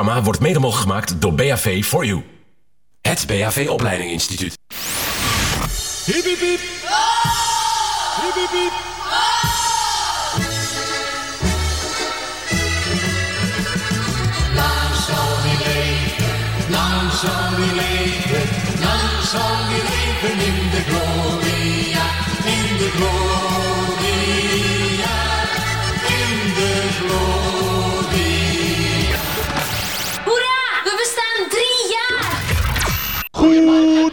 programma wordt mede mogelijk gemaakt door BAV for You. Het BAV Opleiding Instituut. Hiep, hiep, hiep. Hiep, hiep, hiep. Lang zal die leven, lang zal die leven, lang zal die leven in de gloria, in de gloria,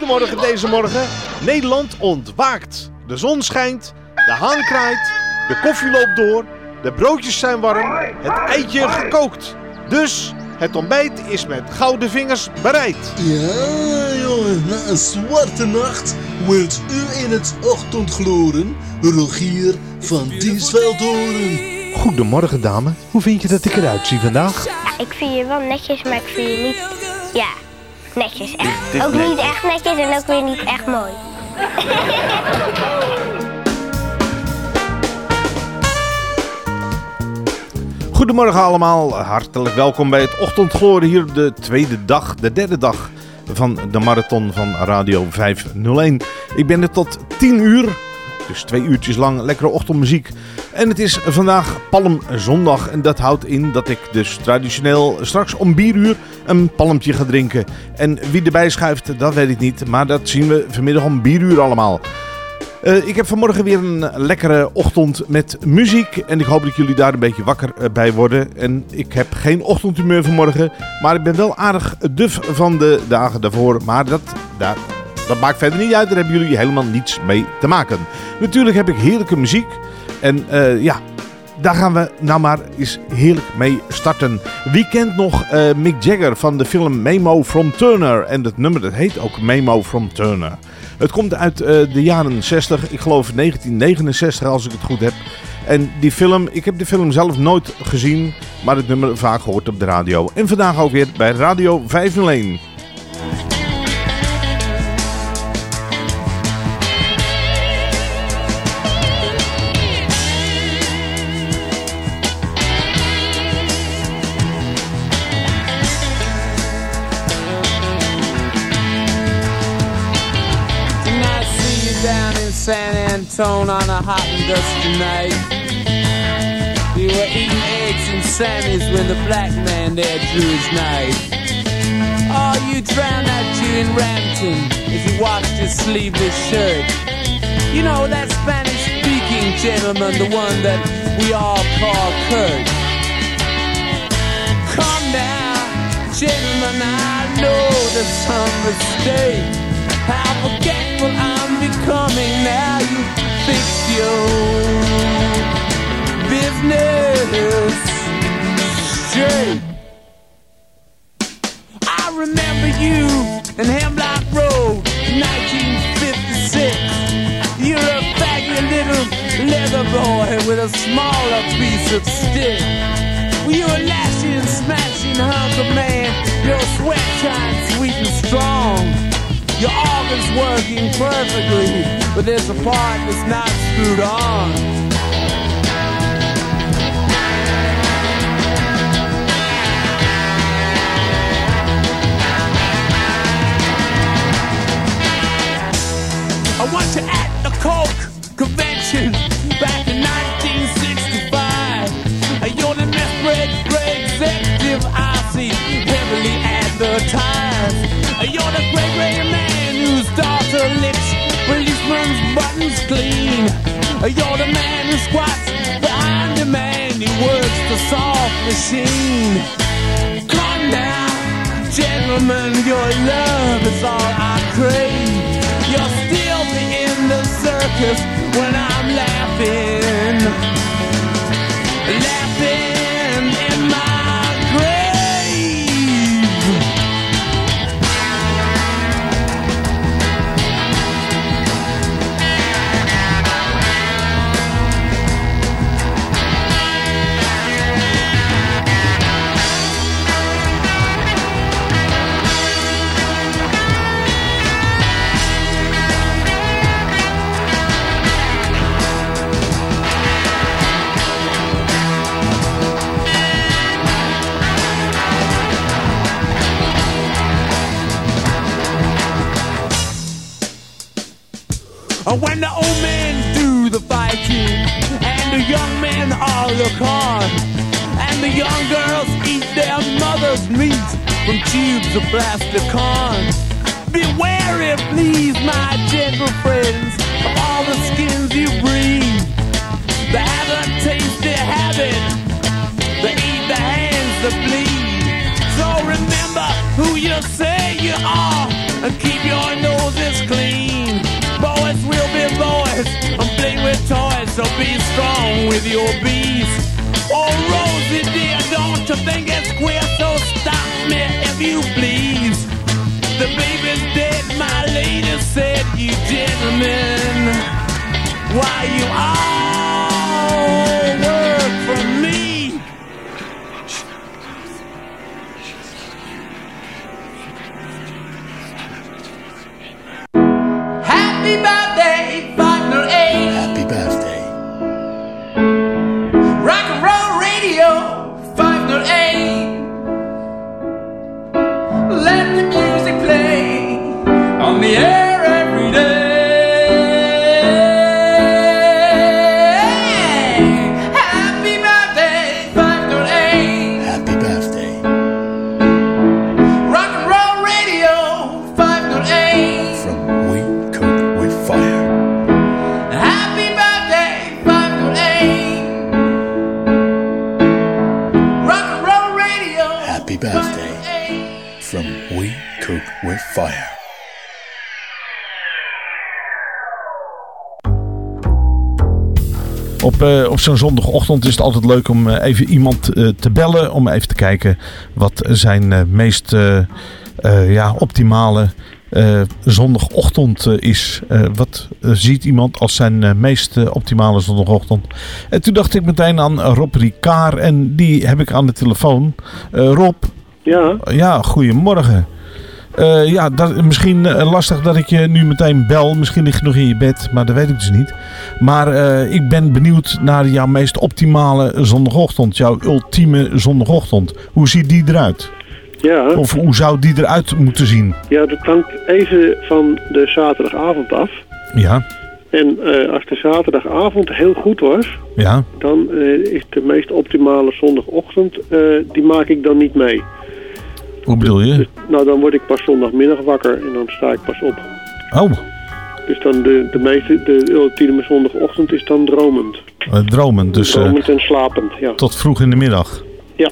Goedemorgen deze morgen. Nederland ontwaakt. De zon schijnt, de haan kraait, de koffie loopt door, de broodjes zijn warm, het eitje gekookt. Dus het ontbijt is met gouden vingers bereid. Ja, jongen, na een zwarte nacht wordt u in het ochtendgloren Rogier van Diesveldhoren. Goedemorgen dame, hoe vind je dat ik eruit zie vandaag? Ja, ik vind je wel netjes, maar ik vind je niet... Ja, netjes. Echt. dit ook netjes. niet echt netjes en ook weer niet echt mooi. Goedemorgen allemaal, hartelijk welkom bij het Ochtendgloren hier de tweede dag, de derde dag van de marathon van Radio 501. Ik ben er tot 10 uur, dus twee uurtjes lang lekkere ochtendmuziek. En het is vandaag Palmzondag en dat houdt in dat ik dus traditioneel straks om bieruur een palmpje ga drinken. En wie erbij schuift, dat weet ik niet, maar dat zien we vanmiddag om bieruur allemaal. Eh, ik heb vanmorgen weer een lekkere ochtend met muziek. En ik hoop dat jullie daar een beetje wakker eh, bij worden. En ik heb geen ochtendhumeur vanmorgen. Maar ik ben wel aardig duf van de dagen daarvoor. Maar dat, dat, dat maakt verder niet uit. Daar hebben jullie helemaal niets mee te maken. Natuurlijk heb ik heerlijke muziek. En eh, ja, daar gaan we nou maar eens heerlijk mee starten. Wie kent nog eh, Mick Jagger van de film Memo from Turner? En dat nummer dat heet ook Memo from Turner. Het komt uit eh, de jaren 60, ik geloof 1969 als ik het goed heb. En die film, ik heb de film zelf nooit gezien, maar het nummer vaak gehoord op de radio. En vandaag ook weer bij Radio 501. Antone on a hot and dusty night. You were eating eggs and Sammy's when the black man there drew his knife. Oh, you drowned that Jew in Rampton as he washed his sleeveless shirt. You know that Spanish-speaking gentleman, the one that we all call Kurt. Come now, gentlemen, I know there's some mistake. How forgetful I'm becoming now you fix your business straight. I remember you in Hemlock Road 1956. You're a faggy little leather boy with a smaller piece of stick. You're a lashing smashing hunk of man. Your sweat shines sweet and strong. Your organ's working perfectly, but there's a part that's not screwed on. I want you at the Coke convention back in 1965. You're the Nespresso executive I see heavily advertised. You're the great gray man whose lips, policeman's buttons clean. You're the man who squats behind the man who works the soft machine. Come now, gentlemen, your love is all I crave. You'll still be in the circus when I'm laughing, laughing Oh, when the old men do the fighting and the young men all look on and the young girls eat their mother's meat from tubes of plastic corn. Beware it, please, my gentle friends, of all the skins you breathe. They haven't tasted habit, they eat the hands that bleed. So remember who you say you are and keep your noses clean. Boys will be boys and play with toys, so be strong with your bees. Oh, Rosie dear, don't you think it's queer? So stop me if you please. The baby's dead, my lady said, you gentlemen. Why you all zo'n zondagochtend is het altijd leuk om eh, even iemand eh, te bellen. Om even te kijken wat zijn eh, meest ja, optimale zondagochtend is. Wat ziet iemand als zijn meest optimale zondagochtend? En toen dacht ik meteen aan Rob Ricard. En die heb ik aan de telefoon. Rob, Ja, ja, goedemorgen. Eh, ja, dat, misschien eh, lastig dat ik je nu meteen bel. Misschien lig je nog in je bed, maar dat weet ik dus niet. Maar eh, ik ben benieuwd naar jouw meest optimale zondagochtend. Jouw ultieme zondagochtend. Hoe ziet die eruit? ja. Of hoe zou die eruit moeten zien? ja, dat hangt even van de zaterdagavond af. Ja, En als de zaterdagavond heel goed was, ja, dan is de meest optimale zondagochtend, die maak ik dan niet mee. Hoe bedoel je? Nou, dan word ik pas zondagmiddag wakker en dan sta ik pas op. Oh, Dus dan de, de meeste, de ultieme zondagochtend is dan dromend. eh, dromen. Dus eh, dromend en slapend, ja. tot vroeg in de middag. Ja.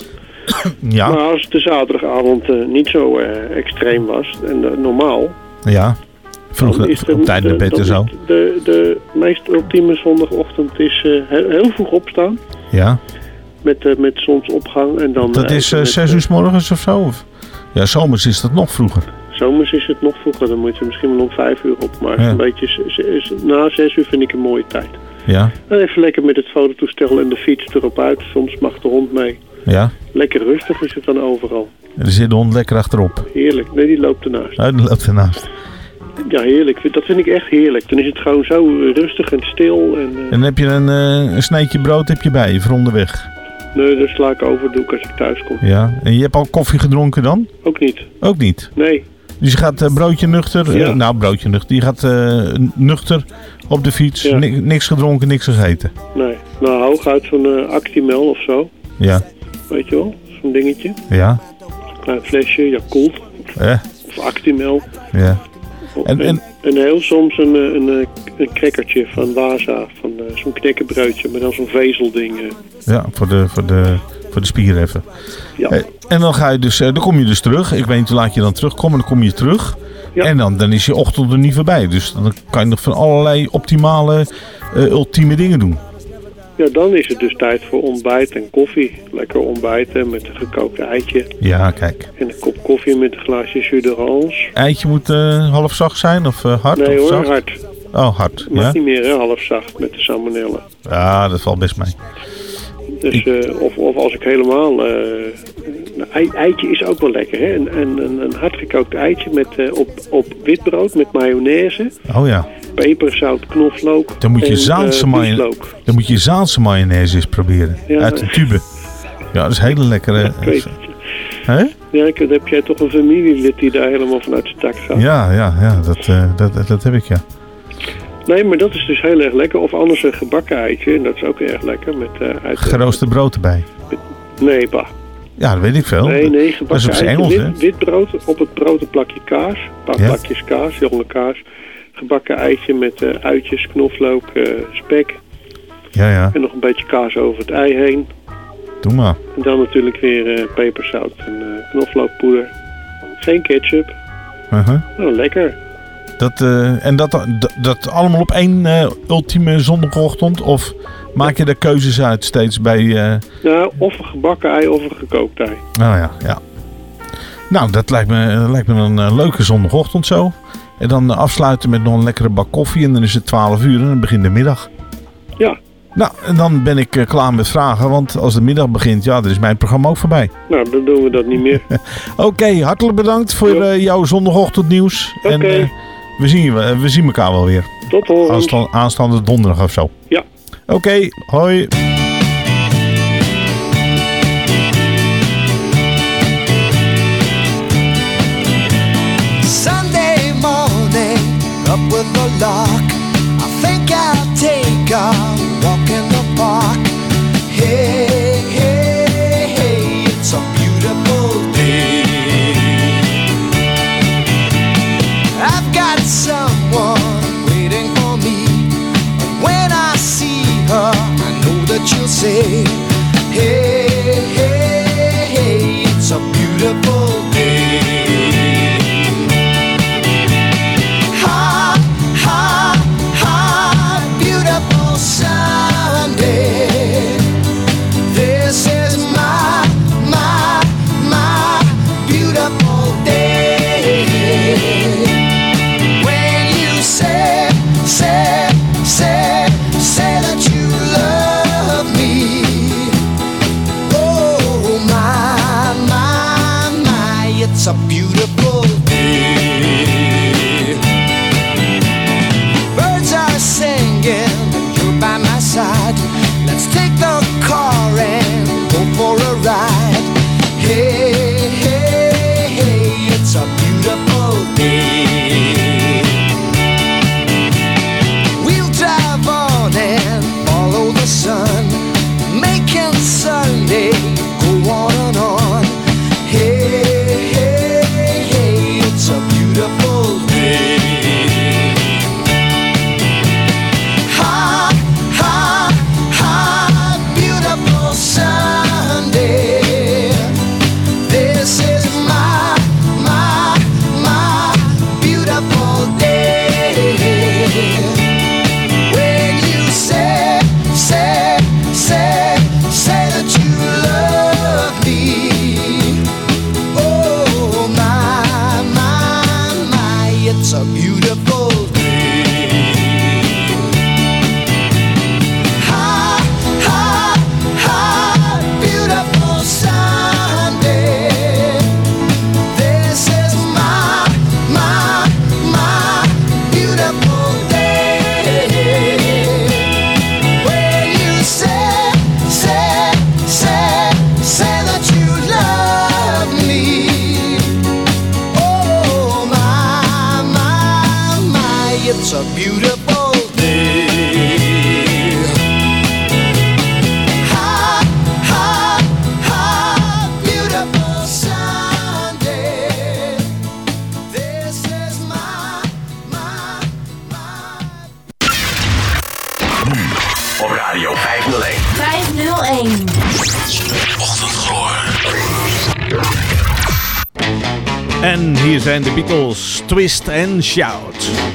Ja, Maar als de zaterdagavond eh, niet zo extreem was en normaal, ja. Vroeg dan is de- op tijd naar bed en zo. De, de meest ultieme zondagochtend is heel, heel vroeg opstaan. Ja. Met, eh, met zonsopgang en dan... Dat is zes uur 's morgens of zo? Of? Ja, zomers is dat nog vroeger. Zomers is het nog vroeger, dan moet je misschien wel om vijf uur op. Maar Ja. een beetje na zes uur vind ik een mooie tijd. Ja, Dan even lekker met het fototoestel en de fiets erop uit. Soms mag de hond mee. ja. Lekker rustig is het dan overal. Er zit de hond lekker achterop. Heerlijk. Nee, die loopt ernaast. Hij loopt ernaast. Ja, heerlijk. Dat vind ik echt heerlijk. Dan is het gewoon zo rustig en stil. En, eh, En heb je een, eh, een sneetje brood heb je bij je voor onderweg. Nee, dat sla ik over, doe ik als ik thuis kom. Ja. En je hebt al koffie gedronken dan? Ook niet. Ook niet. Nee. Dus je gaat eh, broodje nuchter. eh, Ja. nou, broodje nuchter. Je gaat eh, nuchter op de fiets. Ja. Ni- niks gedronken, niks gegeten. Nee. Nou, hooguit zo'n Actimel of zo. Ja. Weet je wel? Zo'n dingetje. Ja. Klein flesje, Yakult. Eh, Of Actimel. ja. En- En, heel soms een, eh, een, eh, een crackertje van Waza. Van eh, zo'n knekkenbroodje. Maar dan zo'n vezelding. Ja, voor de, voor de, voor de spier even. Ja. En dan ga je dus, dan kom je dus terug. Ik weet niet hoe laat je dan terugkomt, dan kom je terug. Ja. En dan, dan is je ochtend er niet voorbij. Dus dan kan je nog van allerlei optimale, ultieme dingen doen. Ja, dan is het dus tijd voor ontbijt en koffie. Lekker ontbijten met een gekookt eitje. Ja, kijk. En een kop koffie met een glaasje jus d'orange. Eitje moet eh, half zacht zijn of eh, hard? Nee of hoor, zacht? hard. Oh, hard. Mag Ja? niet meer, hè? Half zacht met de salmonella. ja, dat valt best mee. Dus, eh, of, of als ik helemaal... eh, een ei- eitje is ook wel lekker, hè? Een, een, een, hardgekookt eitje met, eh, op, op witbrood met mayonaise, Oh ja. peper, zout, knoflook Dan moet je en, Zaanse, dan moet je Zaanse mayonaise eens proberen. Ja. Uit de tube. Ja, dat is hele lekkere. Hè? Ja, ik- dan heb jij toch een familielid die daar helemaal vanuit zijn tak gaat. Ja, ja, ja dat, dat, dat heb ik ja. Nee, maar dat is dus heel erg lekker. Of anders een gebakken eitje. En dat is ook erg lekker. Met, eh uit, brood erbij. Nee, bah. Ja, dat weet ik veel. Nee, nee, dat is gebakken op zijn eitje. Wit, wit brood. Op het brood een plakje kaas. Een paar Ja. plakjes kaas, jonge kaas. Gebakken eitje met eh, uitjes, knoflook, eh, spek. Ja, ja. En nog een beetje kaas over het ei heen. Doe maar. En dan natuurlijk weer peperzout en knoflookpoeder. Geen ketchup. Uh-huh. Nou, lekker. Dat, eh, en dat, dat, dat allemaal op één eh, ultieme zondagochtend? Of maak je er keuzes uit steeds bij... Nou, of een gebakken ei of een gekookt ei. Nou ja, ja. Nou, dat lijkt me, lijkt me een leuke zondagochtend zo. En dan afsluiten met nog een lekkere bak koffie. En dan is het 12 uur en dan begint de middag. Ja. Nou, en dan ben ik klaar met vragen. Want als de middag begint, ja, dan is mijn programma ook voorbij. Nou, dan doen we dat niet meer. Oké, hartelijk bedankt voor eh, jouw zondagochtendnieuws. En Oké. We, zien, we, we zien elkaar wel weer. Tot horens. Aansta- aanstaande donderdag of zo. Ja. Oké, hoi. Sunday morning, up with the lark. I think I'll take a de Beatles, Twist and Shout.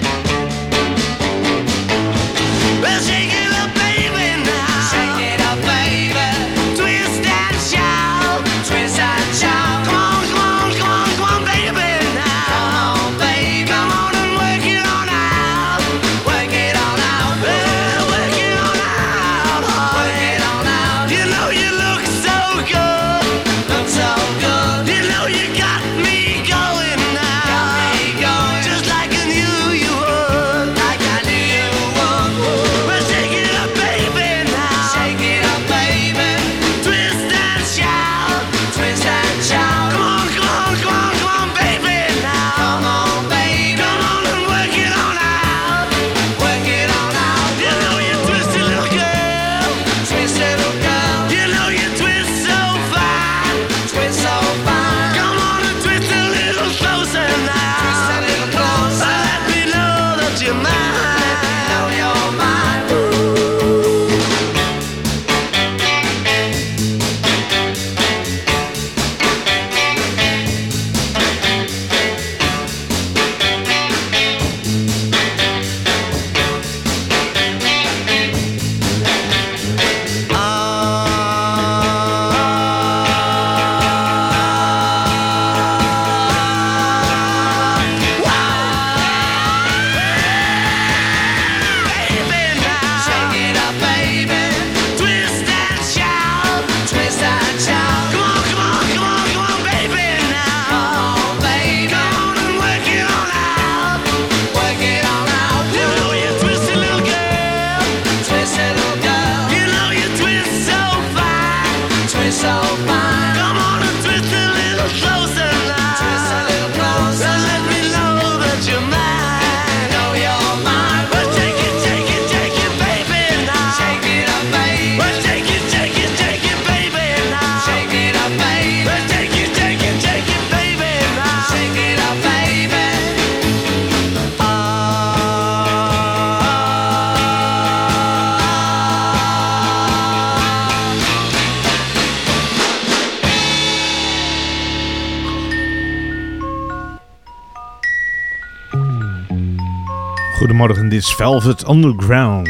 Is Velvet Underground.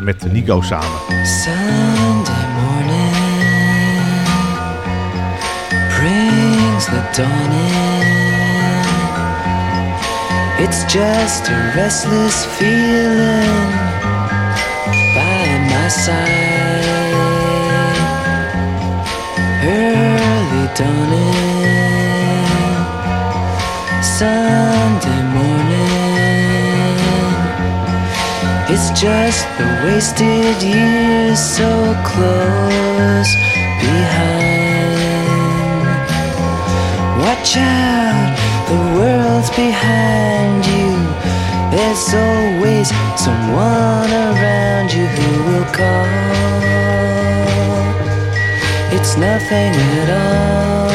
Met Nico samen. Sunday morning brings the dawn in. It's just a restless feeling by my side. Early dawning, Sunday just the wasted years so close behind. Watch out, the world's behind you. There's always someone around you who will call. It's nothing at all.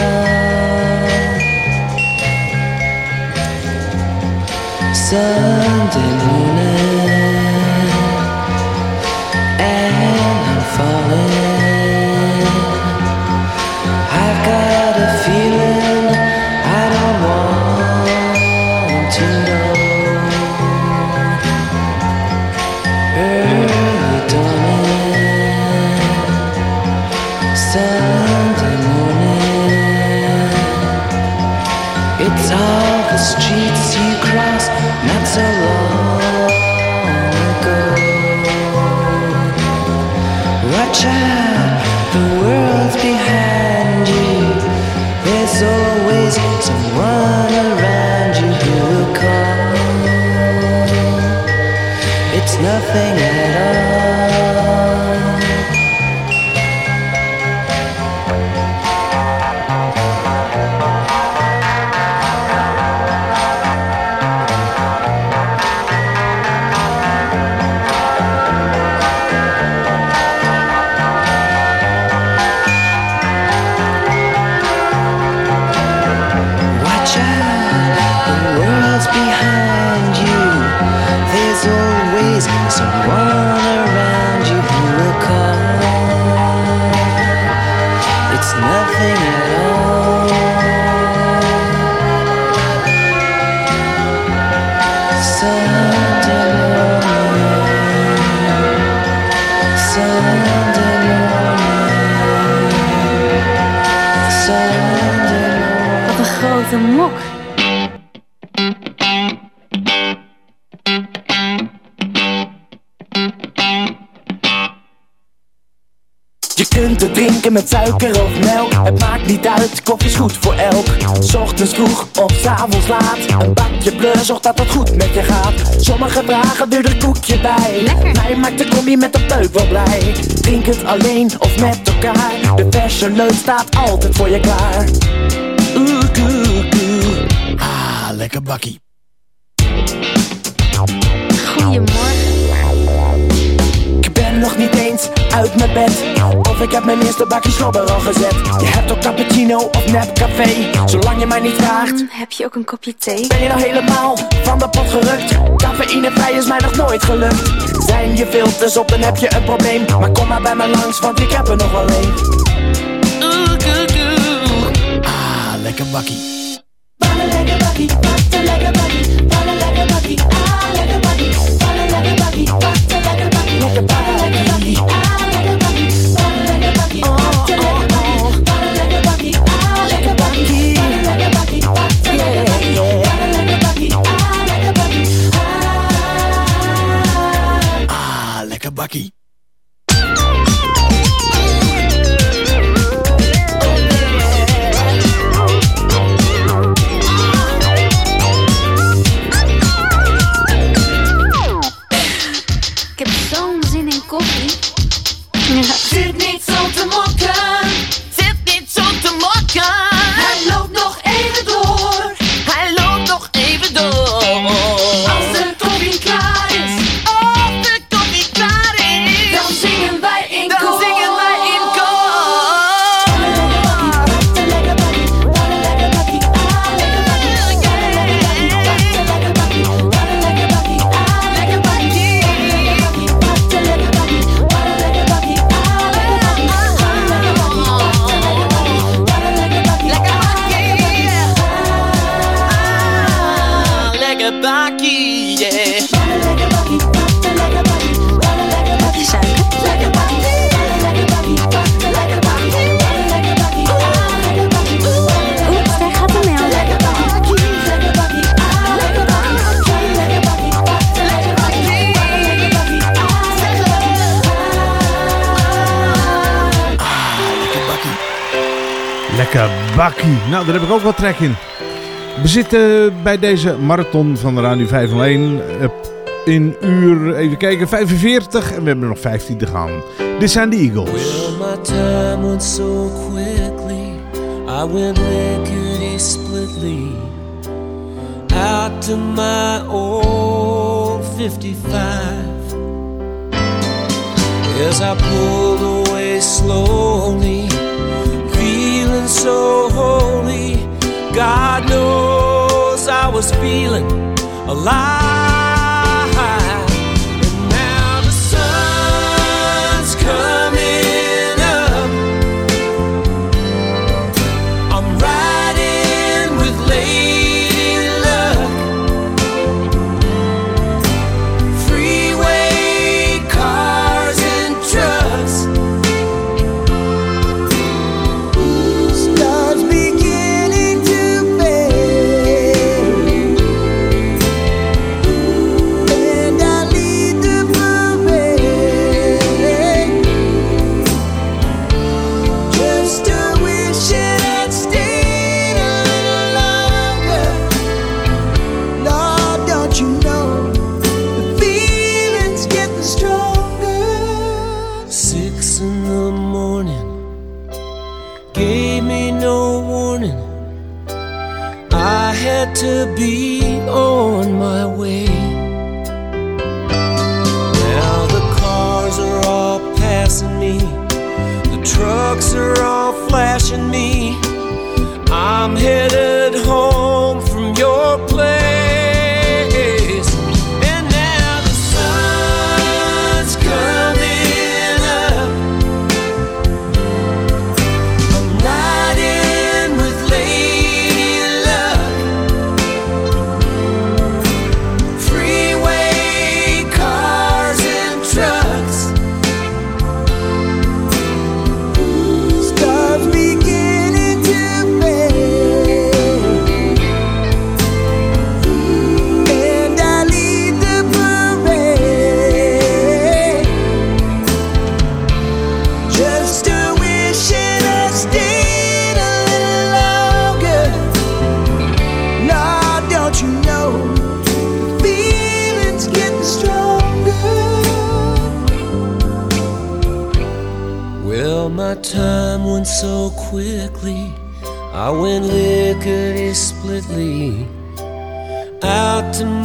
Sunday morning, zorgt dat het goed met je gaat. Sommigen dragen er een koekje bij. Mij maakt de combi met de peuk wel blij. Drink het alleen of met elkaar. De verse staat altijd voor je klaar. Oeh, koe, koe. Ah, lekker bakkie. Ik heb mijn eerste bakje slobber al gezet. Je hebt ook cappuccino of nep café Zolang je mij niet vraagt. Mm, Heb je ook een kopje thee? Ben je nou helemaal van de pot gerukt? Cafeïnevrij is mij nog nooit gelukt. Zijn je filters op dan heb je een probleem. Maar kom maar bij me langs want ik heb er nog wel een. Oeh, koe, koe. Ah, lekker bakkie Bakkie. Nou, daar heb ik ook wat trek in. We zitten bij deze marathon van de Radio 501 eh, in uur, even kijken, 45 en we hebben nog 15 te gaan. Dit zijn de Eagles. Well, my time went so quickly. I went lickety splitly out to my old 55. As I pulled away slowly, so holy. God knows I was feeling alive.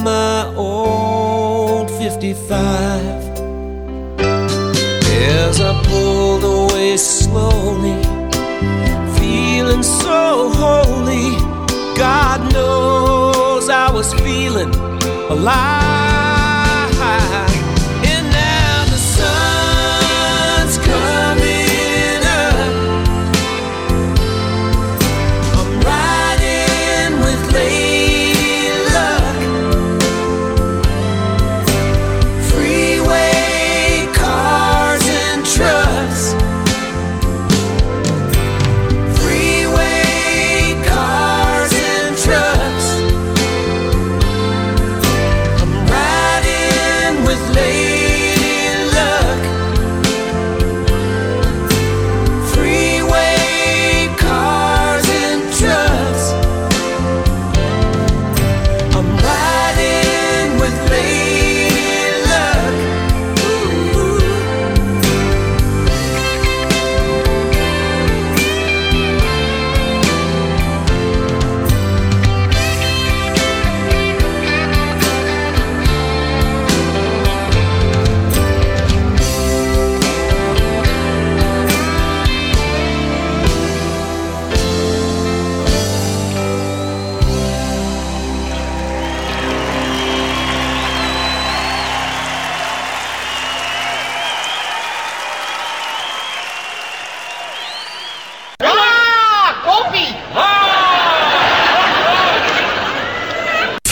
My old 55. As I pulled away slowly, feeling so holy. God knows I was feeling alive.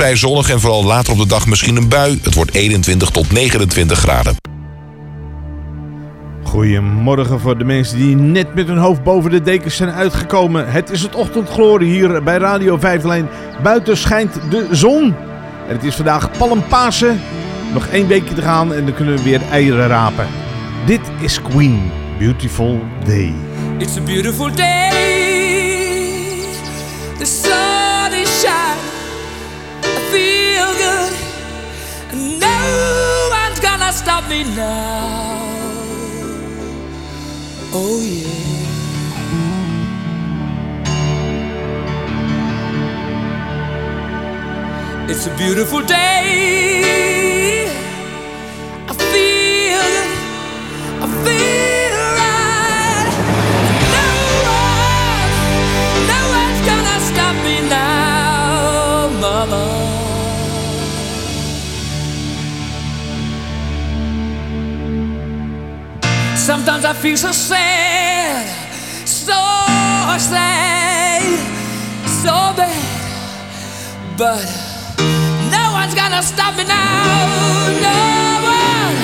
Vrij zonnig en vooral later op de dag misschien een bui. Het wordt 21 tot 29 graden. Goedemorgen voor de mensen die net met hun hoofd boven de dekens zijn uitgekomen. Het is het ochtendglorie hier bij Radio 501. Buiten schijnt de zon. En het is vandaag Palmpasen. Nog één weekje te gaan en dan kunnen we weer eieren rapen. Dit is Queen. Beautiful Day. It's a beautiful day. cannot stop me now. Oh, yeah. It's a beautiful day. I feel. I feel. Sometimes I feel so sad, so sad, so bad. But no one's gonna stop me now. No one.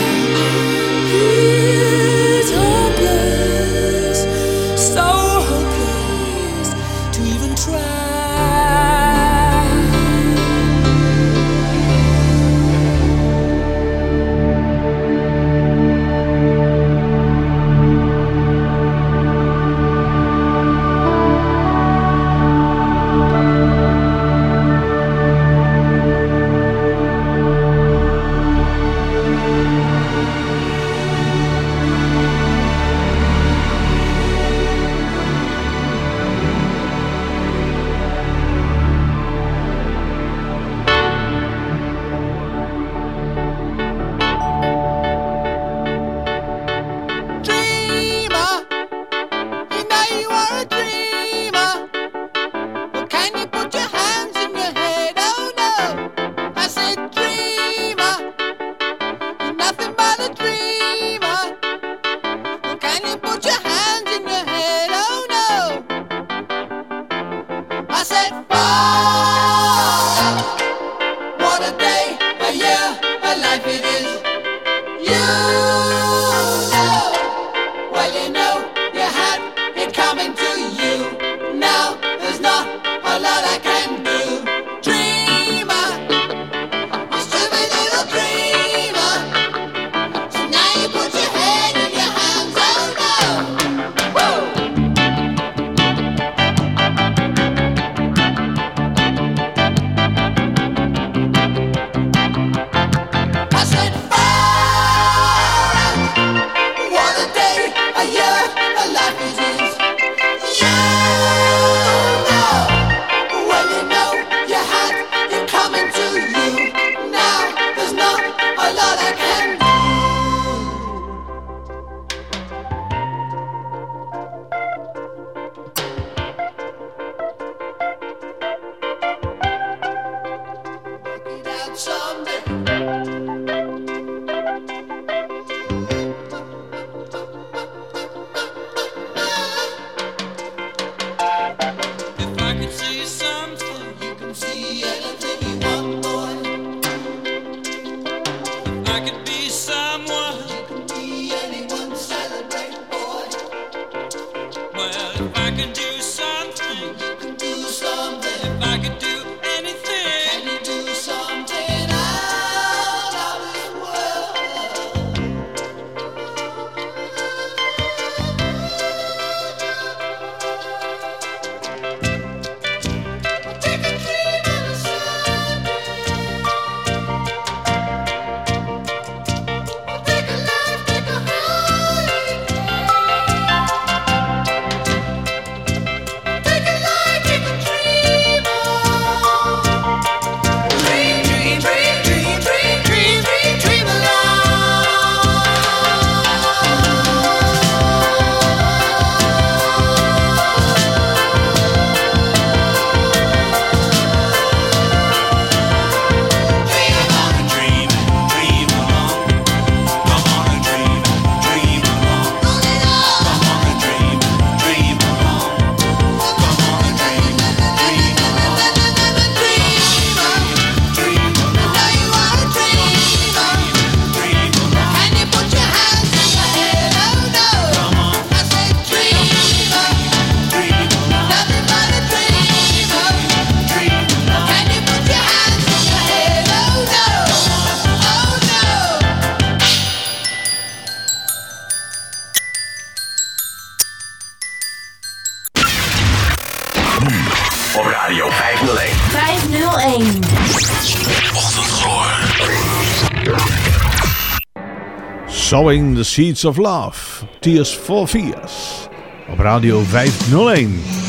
Sowing the Seeds of Love, Tears for Fears. Op radio 501.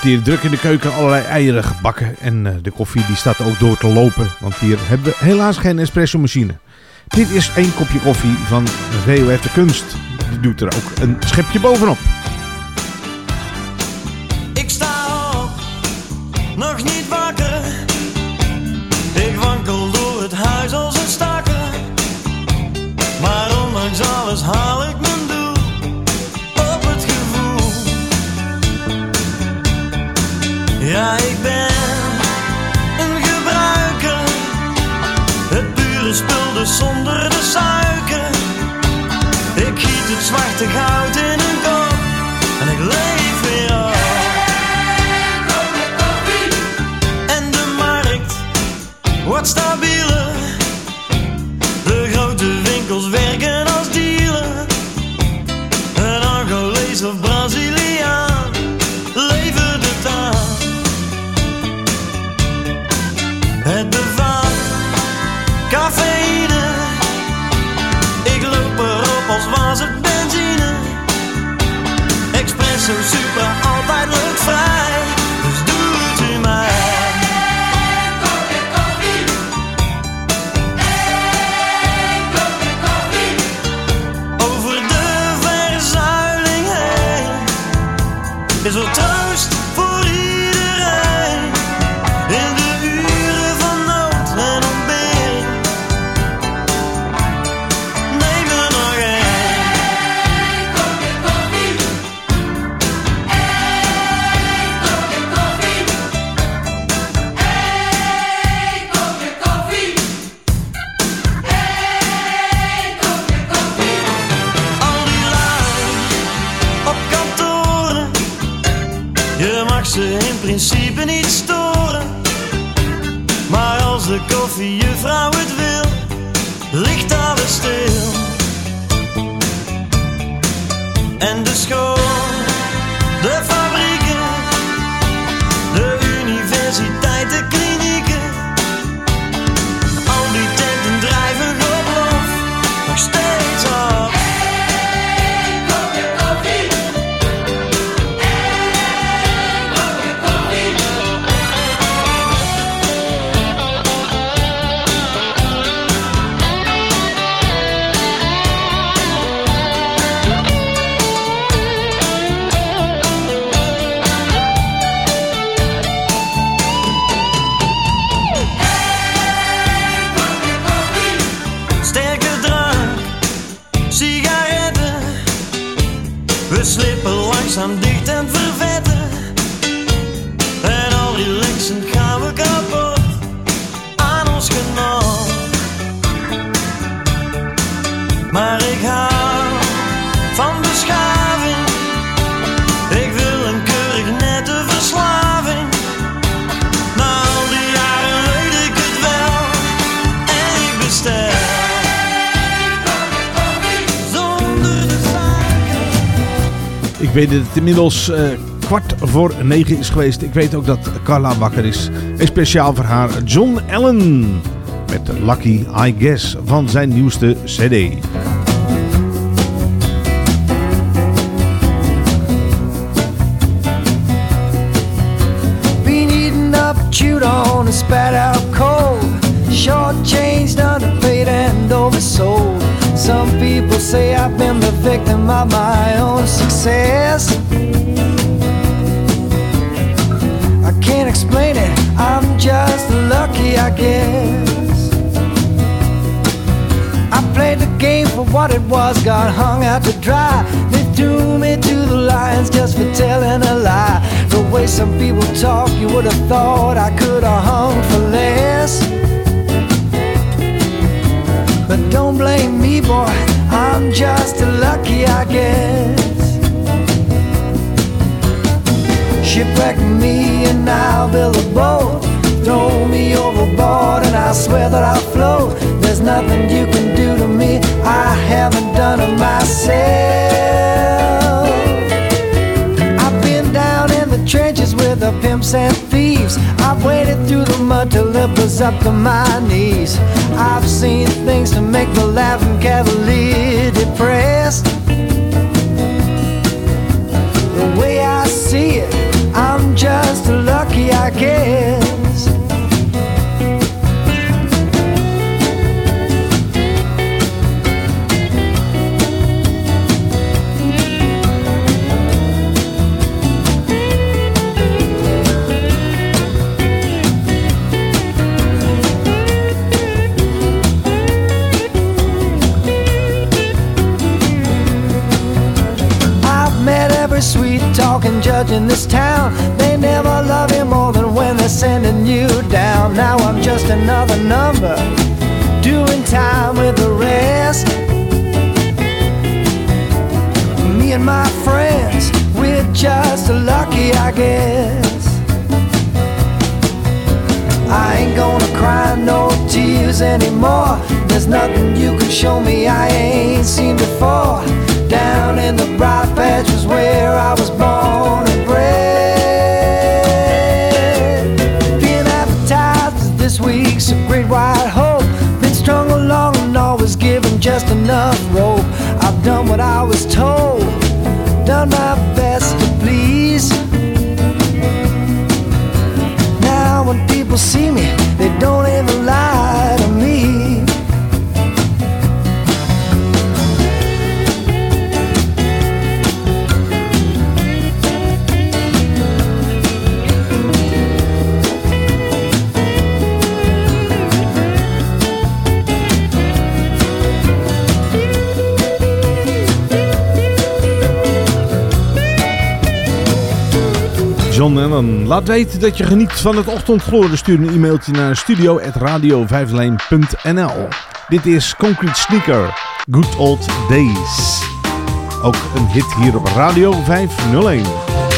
Wordt hier druk in de keuken allerlei eieren gebakken. En eh, de koffie die staat ook door te lopen. Want hier hebben we helaas geen espresso machine. Dit is één kopje koffie van VOF de Kunst. Die doet er ook een schepje bovenop. Het inmiddels eh, kwart voor negen is geweest. Ik weet ook dat Carla wakker is. En speciaal voor haar John Allen. Met Lucky I Guess van zijn nieuwste cd. What it was, got hung out to dry. They threw me to the lions just for telling a lie. The way some people talk, you would have thought I could have hung for less. But don't blame me, boy, I'm just lucky, I guess. Shipwreck me and I'll build a boat. Throw me overboard and I swear that I'll float. There's nothing you can do haven't done it myself. I've been down in the trenches with the pimps and thieves. I've waded through the mud till it was up to my knees. I've seen things to make the laughing cavalier depressed. Judge in this town. They never love you more than when they're sending you down. Now I'm just another number, doing time with the rest. Me and my friends, we're just lucky, I guess. I ain't gonna cry no tears anymore. There's nothing you can show me I ain't seen before. Down in the bright patch was where I was born week's a great white hope. Been strung along and always given just enough rope. I've done what I was told, done my best to please. Now when people see me, they don't even John Lennon. Laat weten dat je geniet van het ochtendgloren. Stuur een e-mailtje naar studio.radio Dit is Concrete Sneaker, Good Old Days. Ook een hit hier op Radio 501.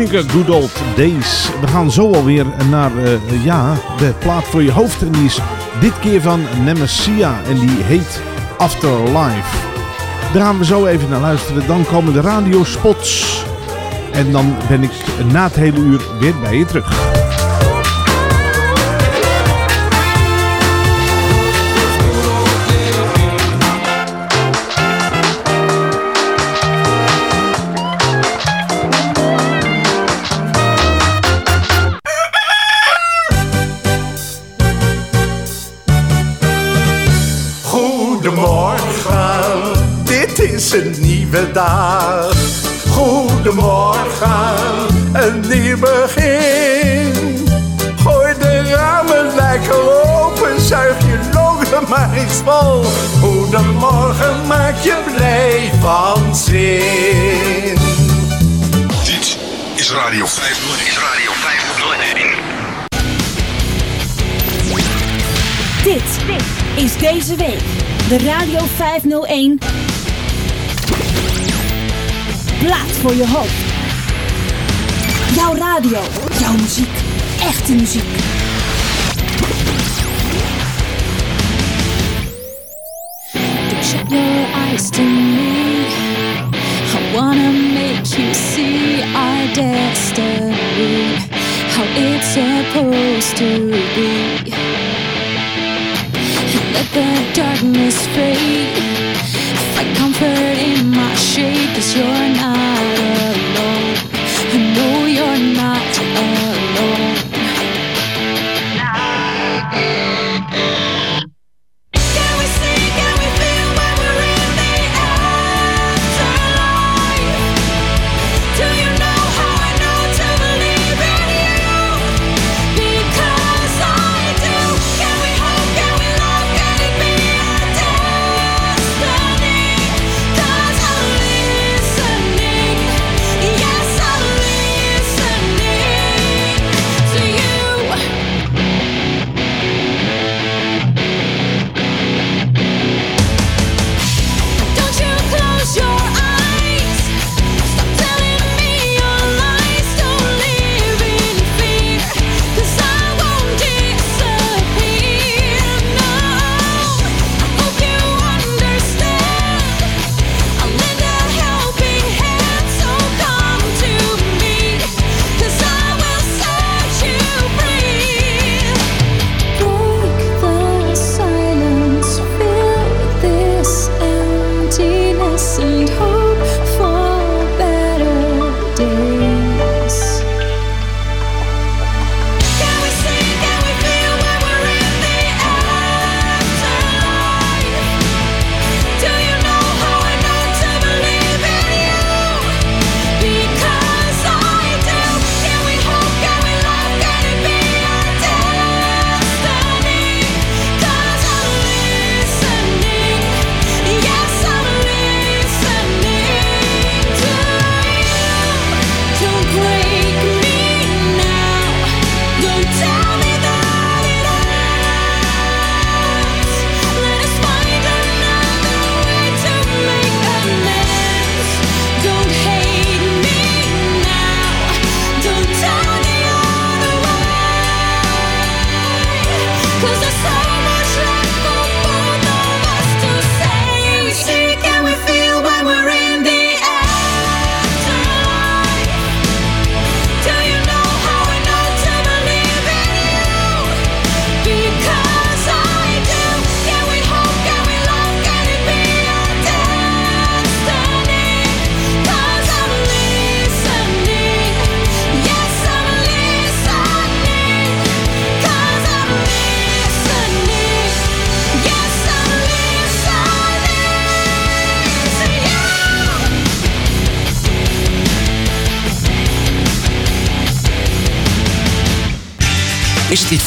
Sneaker, Good Old Days. We gaan zo alweer naar eh, ja, de plaat voor je hoofd. Die is dit keer van Nemesia en die heet Afterlife. Daar gaan we zo even naar luisteren. Dan komen de radiospots. En dan ben ik na het hele uur weer bij je terug. Dag. Goedemorgen, een nieuw begin. Gooi de ramen lekker open, zuig je longen maar eens vol. Goedemorgen, maak je blij van zin. Dit is Radio 501. Is Radio 501. Dit is deze week de Radio 501 Plaat voor je hoofd. Jouw radio, jouw muziek, echte muziek. Shut your eyes to me. I wanna make you see our destiny, how it's supposed to be. Let the darkness fade. My comfort in my shake is your not.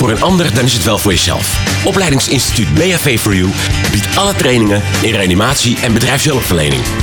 Voor een ander, dan is het wel voor jezelf. Opleidingsinstituut BHV for You biedt alle trainingen in reanimatie en bedrijfshulpverlening.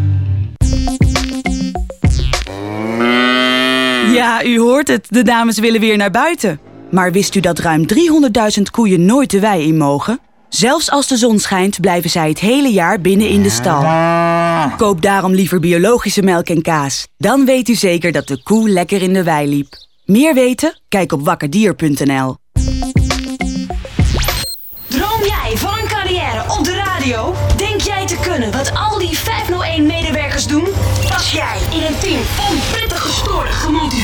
Ja, u hoort het. De dames willen weer naar buiten. Maar wist u dat ruim 300.000 koeien nooit de wei in mogen? Zelfs als de zon schijnt, blijven zij het hele jaar binnen in de stal. Koop daarom liever biologische melk en kaas. Dan weet u zeker dat de koe lekker in de wei liep. Meer weten? Kijk op wakkerdier.nl. Droom jij van een carrière op de radio? Denk jij te kunnen wat al die 501-medewerkers doen? Pas jij in een team van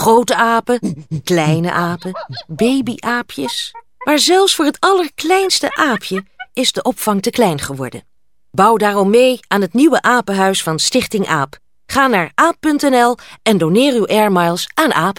Grote apen, kleine apen, babyaapjes. Maar zelfs voor het allerkleinste aapje is de opvang te klein geworden. Bouw daarom mee aan het nieuwe apenhuis van Stichting AAP. Ga naar aap.nl en doneer uw airmiles aan AAP.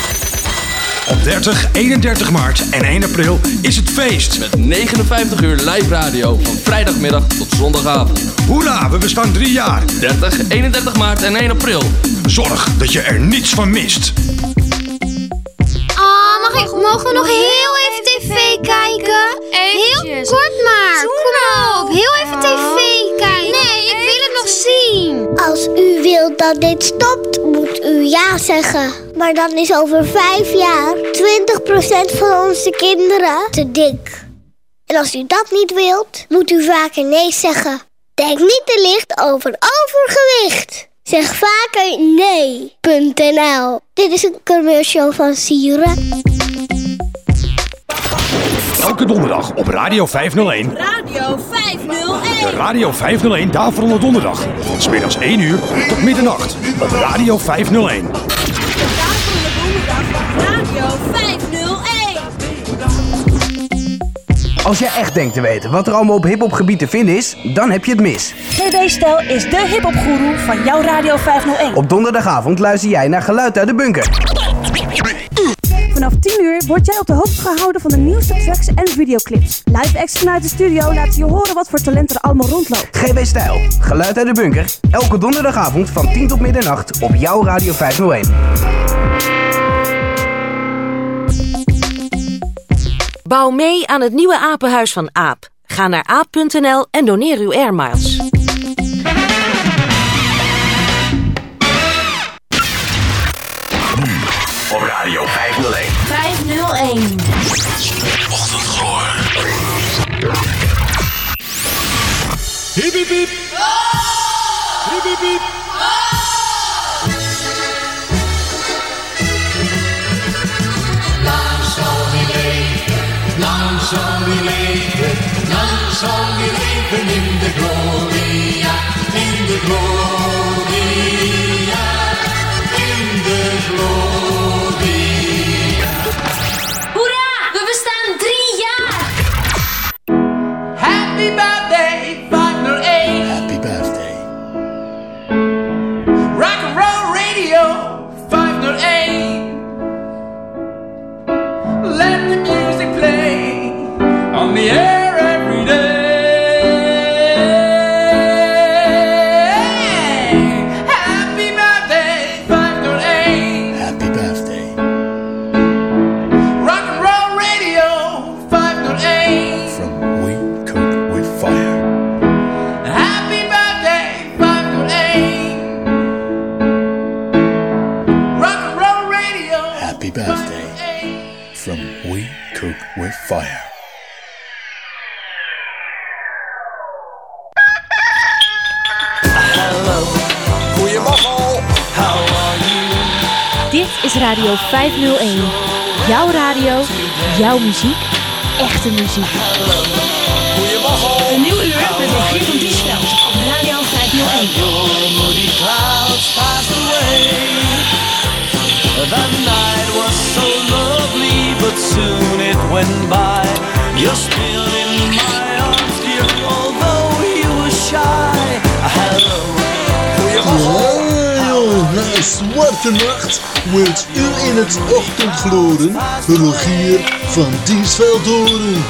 Op 30, 31 maart en 1 april is het feest. Met 59 uur live radio van vrijdagmiddag tot zondagavond. Hoera, we bestaan drie jaar. 30, 31 maart en 1 april. Zorg dat je er niets van mist. Oh, mag ik, mogen we nog heel even tv kijken? Heel kort maar. Kom op, heel even tv kijken. Nog zien. Als u wilt dat dit stopt, moet u ja zeggen. Maar dan is over vijf jaar 20% van onze kinderen te dik. En als u dat niet wilt, moet u vaker nee zeggen. Denk niet te licht over overgewicht. Zeg vaker nee.nl. Dit is een commercial van Sieren. Elke donderdag op Radio 501. Radio 501. De Radio 501 Daverende Donderdag. Van 's middags 1 uur tot middernacht. Op Radio 501. Radio 501. Als jij echt denkt te weten wat er allemaal op hiphopgebied te vinden is, dan heb je het mis. GB Stel is de hiphopgoeroe van jouw Radio 501. Op donderdagavond luister jij naar Geluid uit de Bunker. Vanaf 10 uur word jij op de hoogte gehouden van de nieuwste tracks en videoclips. Live acts vanuit de studio laten je horen wat voor talent er allemaal rondloopt. GB Stijl, Geluid uit de Bunker. Elke donderdagavond van 10 tot middernacht op jouw Radio 501. Bouw mee aan het nieuwe apenhuis van AAP. Ga naar aap.nl en doneer uw airmiles. Op Radio 501. 501. Ochtendgloor. Hiep hiep hiep. Hiep hiep hiep. Muziek, echte muziek. Goedemorgen. Een nieuw uur met Rogier van Diesveld op Radio 501. Moody clouds passed away. The night was so lovely, but soon it went by. You're still in my arms, dear, although you were shy. Hello. Ja, joh, na een zwarte nacht wordt u in het ochtendgloren Rogier van Diesveld horen.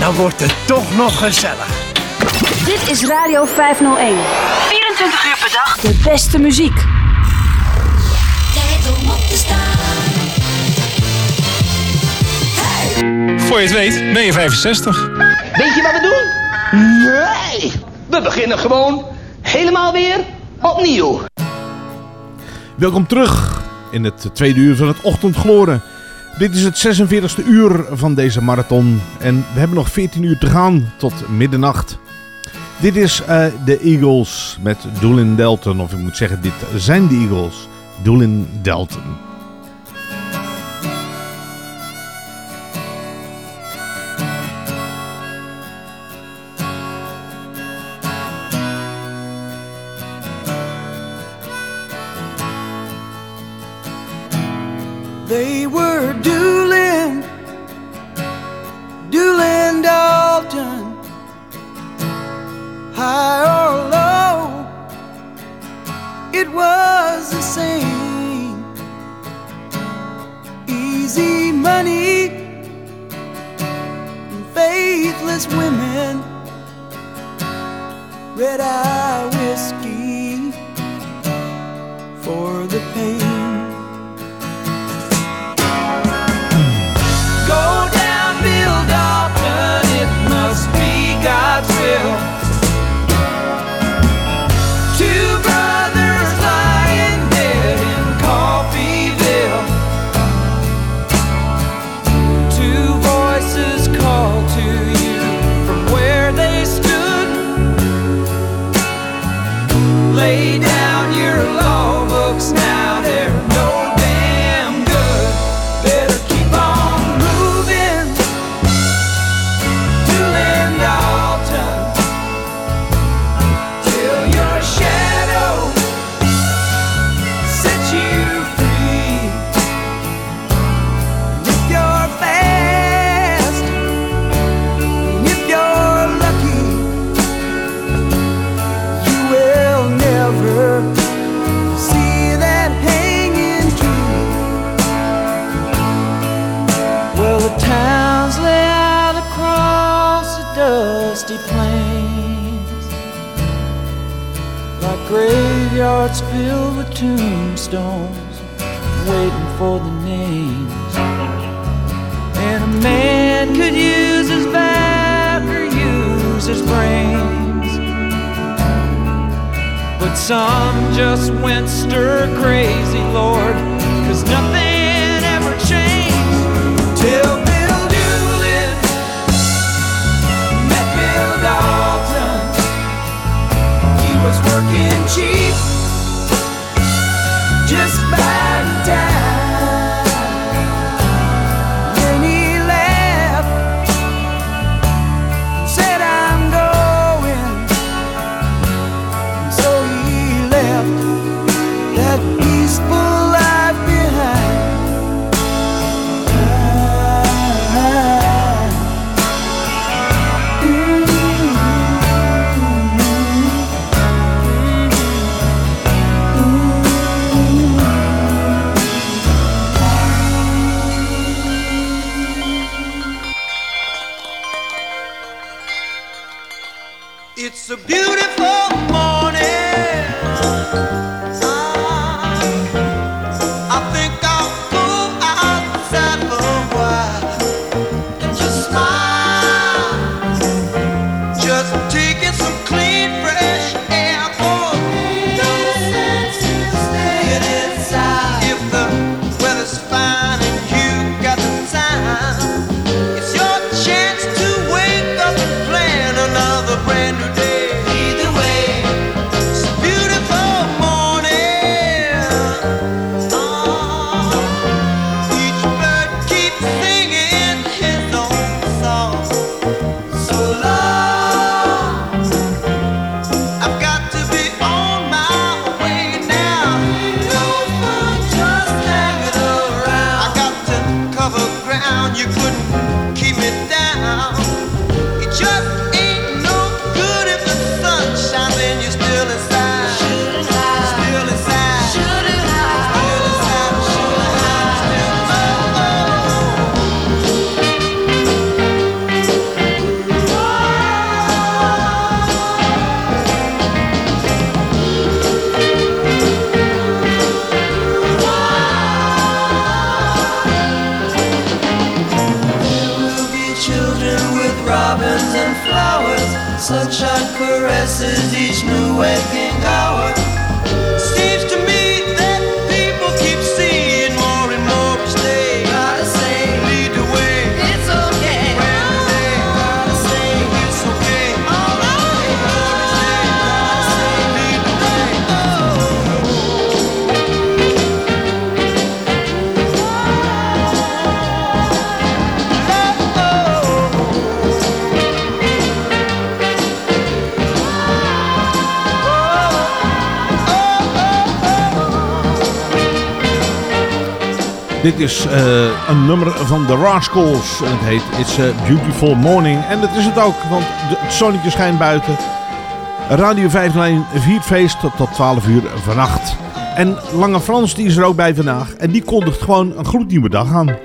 Nou wordt het toch nog gezellig. Dit is Radio 501. 24 uur per dag. De beste muziek. Tijd om op te staan. Voor je het weet ben je 65. Weet je wat we doen? Nee! We beginnen gewoon helemaal weer opnieuw. Welkom terug in het tweede uur van het Ochtendgloren. Dit is het 46e uur van deze marathon en we hebben nog 14 uur te gaan tot middernacht. Dit is eh, de Eagles met Doolin Delton, of ik moet zeggen, dit zijn de Eagles. Doolin Delton. Dusty plains like graveyards filled with tombstones, waiting for the names. And a man could use his back or use his brains. But some just went stir crazy, Lord, cause nothing ever changed till een nummer van The Rascals. En het heet It's a Beautiful Morning. En dat is het ook, want het zonnetje schijnt buiten. Radio 5 lijn viert feest tot, tot 12 uur vannacht. En Lange Frans die is er ook bij vandaag. En die kondigt gewoon een gloednieuwe dag aan.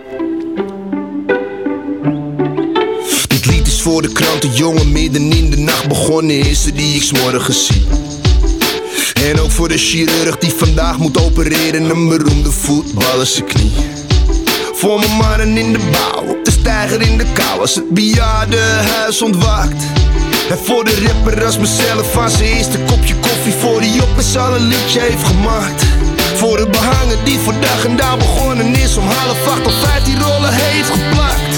Dit lied is voor de krant, jongen midden in de nacht begonnen is, die ik s'morgens zie. En ook voor de chirurg die vandaag moet opereren, een beroemde voetballer knie. Voor mijn mannen in de bouw, op de steiger in de kou, als het bejaardenhuis ontwaakt. En voor de rapper als mezelf van zijn eerste kopje koffie voor die op en zal een liedje heeft gemaakt. Voor de behanger die dag en dag begonnen is om half acht of vijf die rollen heeft geplakt.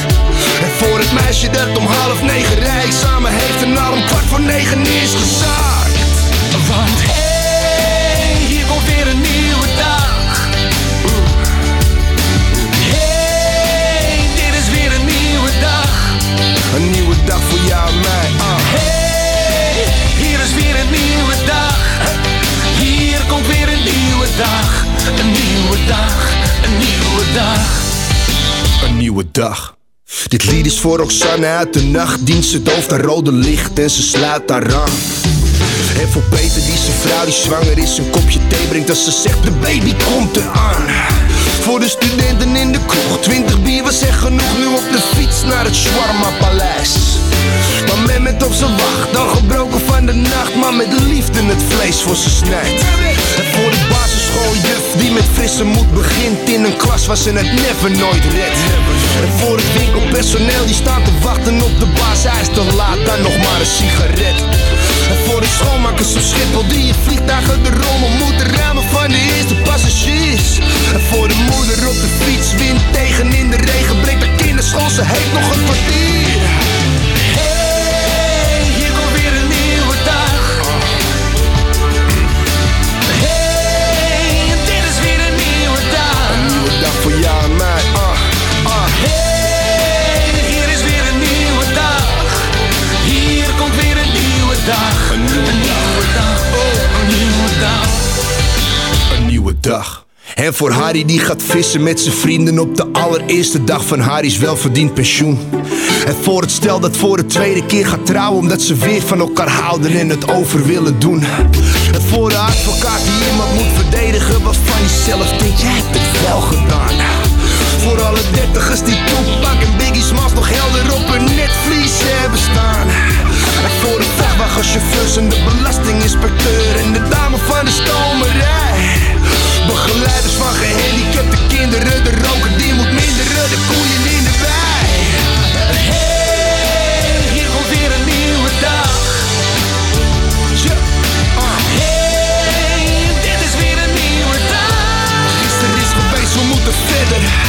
En voor het meisje dat om half negen rij samen heeft en al om kwart voor negen is gezaakt. Want dag. Een nieuwe dag, een nieuwe dag. Een nieuwe dag. Dit lied is voor Roxanne uit de nachtdienst. Ze dooft haar rode licht en ze sluit haar aan. En voor Peter die zijn vrouw die zwanger is een kopje thee brengt als ze zegt de baby komt eraan. Voor de studenten in de kroeg, 20 bier was echt genoeg. Nu op de fiets naar het Shawarma Paleis. Maar men met op zijn wacht, dan gebroken van de nacht. Maar met liefde het vlees voor ze snijdt. Basisschooljuf die met frisse moed begint in een klas waar ze het never nooit redt. En voor het winkelpersoneel die staat te wachten op de baas, hij is te laat, dan nog maar een sigaret. En voor de schoonmakers op Schiphol die in vliegtuigen de rommel moeten ruimen van de eerste passagiers. En voor de moeder op de fiets, wind tegen in de regen, brengt de kinderschool, ze heeft nog een kwartier. Dag. En voor Harry die gaat vissen met zijn vrienden op de allereerste dag van Harry's welverdiend pensioen. En voor het stel dat voor de tweede keer gaat trouwen omdat ze weer van elkaar houden en het over willen doen. En voor de advocaat die iemand moet verdedigen waarvan hij zelf denkt, jij hebt het wel gedaan. Voor alle dertigers die Tupac en Biggie Smalls nog helder op hun netvlies hebben staan. En voor de vrachtwagenchauffeurs en de belastinginspecteur en de dame van de stomerij. Begeleiders van gehandicapte kinderen, de roker die moet minderen, de koeien in de wei. Hey, hier komt weer een nieuwe dag. Hey, dit is weer een nieuwe dag. Gisteren is geweest, we moeten verder.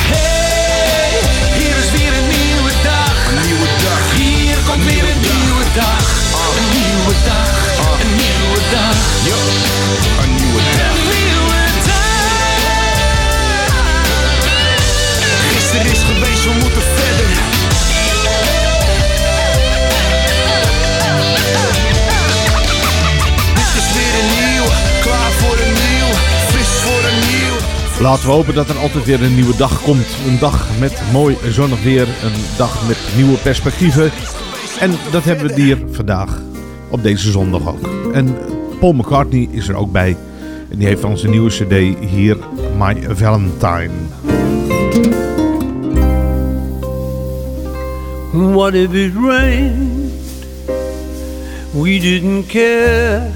Laten we hopen dat er altijd weer een nieuwe dag komt. Een dag met mooi zonnig weer. Een dag met nieuwe perspectieven. En dat hebben we hier vandaag op deze zondag ook. En Paul McCartney is er ook bij. En die heeft van zijn nieuwe cd hier My Valentine. What if it rained? We didn't care.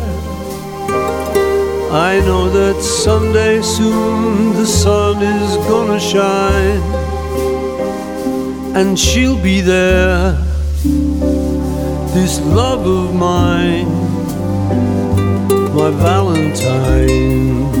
I know that someday soon the sun is gonna shine and she'll be there. This love of mine, my Valentine.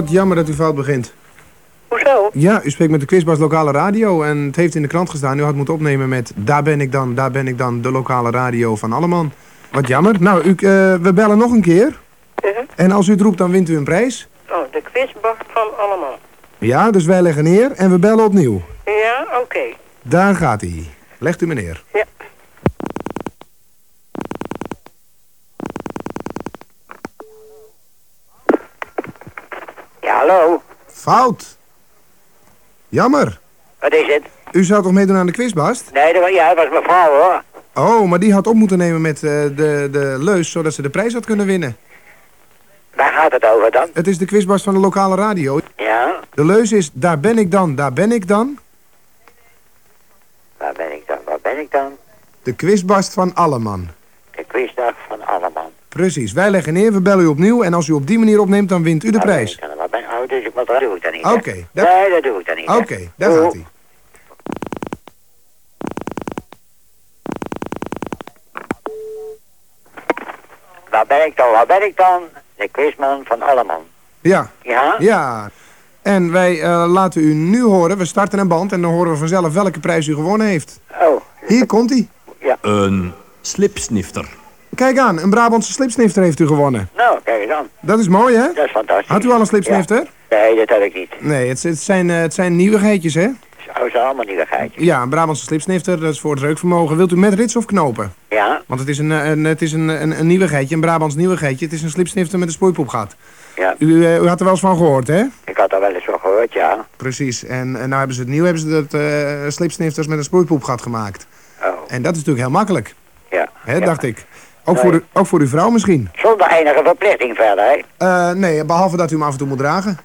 Wat jammer dat u fout begint. Hoezo? Ja, u spreekt met de Quizbas Lokale Radio en het heeft in de krant gestaan. U had moeten opnemen met Daar ben ik dan, daar ben ik dan, de lokale radio van Alleman. Wat jammer. Nou, u, eh, we bellen nog een keer. En als u het roept, dan wint u een prijs. Oh, de quizbak van allemaal. Ja, dus wij leggen neer en we bellen opnieuw. Ja, oké. Daar gaat hij. Legt u meneer. Ja, Fout. Jammer. Wat is het? U zou toch meedoen aan de quizbast? Nee, dat was, ja, dat was mijn vrouw hoor. Oh, maar die had op moeten nemen met eh, de, de leus, zodat ze de prijs had kunnen winnen. Waar gaat het over dan? Het is de quizbast van de lokale radio. Ja, De leus is, daar ben ik dan, daar ben ik dan. waar ben ik dan? Waar ben ik dan? De quizbast van Alleman. De quizdag van allemaal. Precies, wij leggen neer, we bellen u opnieuw en als u op die manier opneemt, dan wint u de prijs. Waar ben, oh, dus ik, moet- dat doe ik dan niet. Oké, dat- Nee, dat doe ik dan niet. Oké, daar gaat hij. Waar ben ik dan? Waar ben ik dan? De quizman van allemaal. Ja. Ja? Ja. En wij eh, laten u nu horen, we starten een band en dan horen we vanzelf welke prijs u gewonnen heeft. Oh. Hier komt hij. Ja. Een slipsnifter. Kijk aan, een Brabantse slipsnifter heeft u gewonnen. Nou, kijk eens dan. Dat is mooi, hè? Dat is fantastisch. Had u al een slipsnifter? Ja. Nee, dat heb ik niet. Nee, het, het, zijn, eh, het zijn nieuwigheidjes, hè? Oh, zijn allemaal nieuwigheidjes. Ja, een Brabantse slipsnifter, dat is voor het reukvermogen. Wilt u met rits of knopen? Ja, Want het is een, eh, een, het is een, een, een nieuwigheidje, een Brabants nieuwigheidje. Het is een slipsnifter met een sproeipoepgat. ja. U, eh, u had er wel eens van gehoord, hè? Ik had daar wel eens van gehoord, ja. Precies. En, en nou hebben ze het nieuw, hebben ze dat slipsnifters met een sproeipoepgat gemaakt. Oh. En dat is natuurlijk heel makkelijk, Ja. hè, ja. dacht ik. Ook, Nee. voor u, ook voor uw vrouw misschien. Zonder enige verplichting verder, hè. Eh, nee, behalve dat u hem af en toe moet dragen.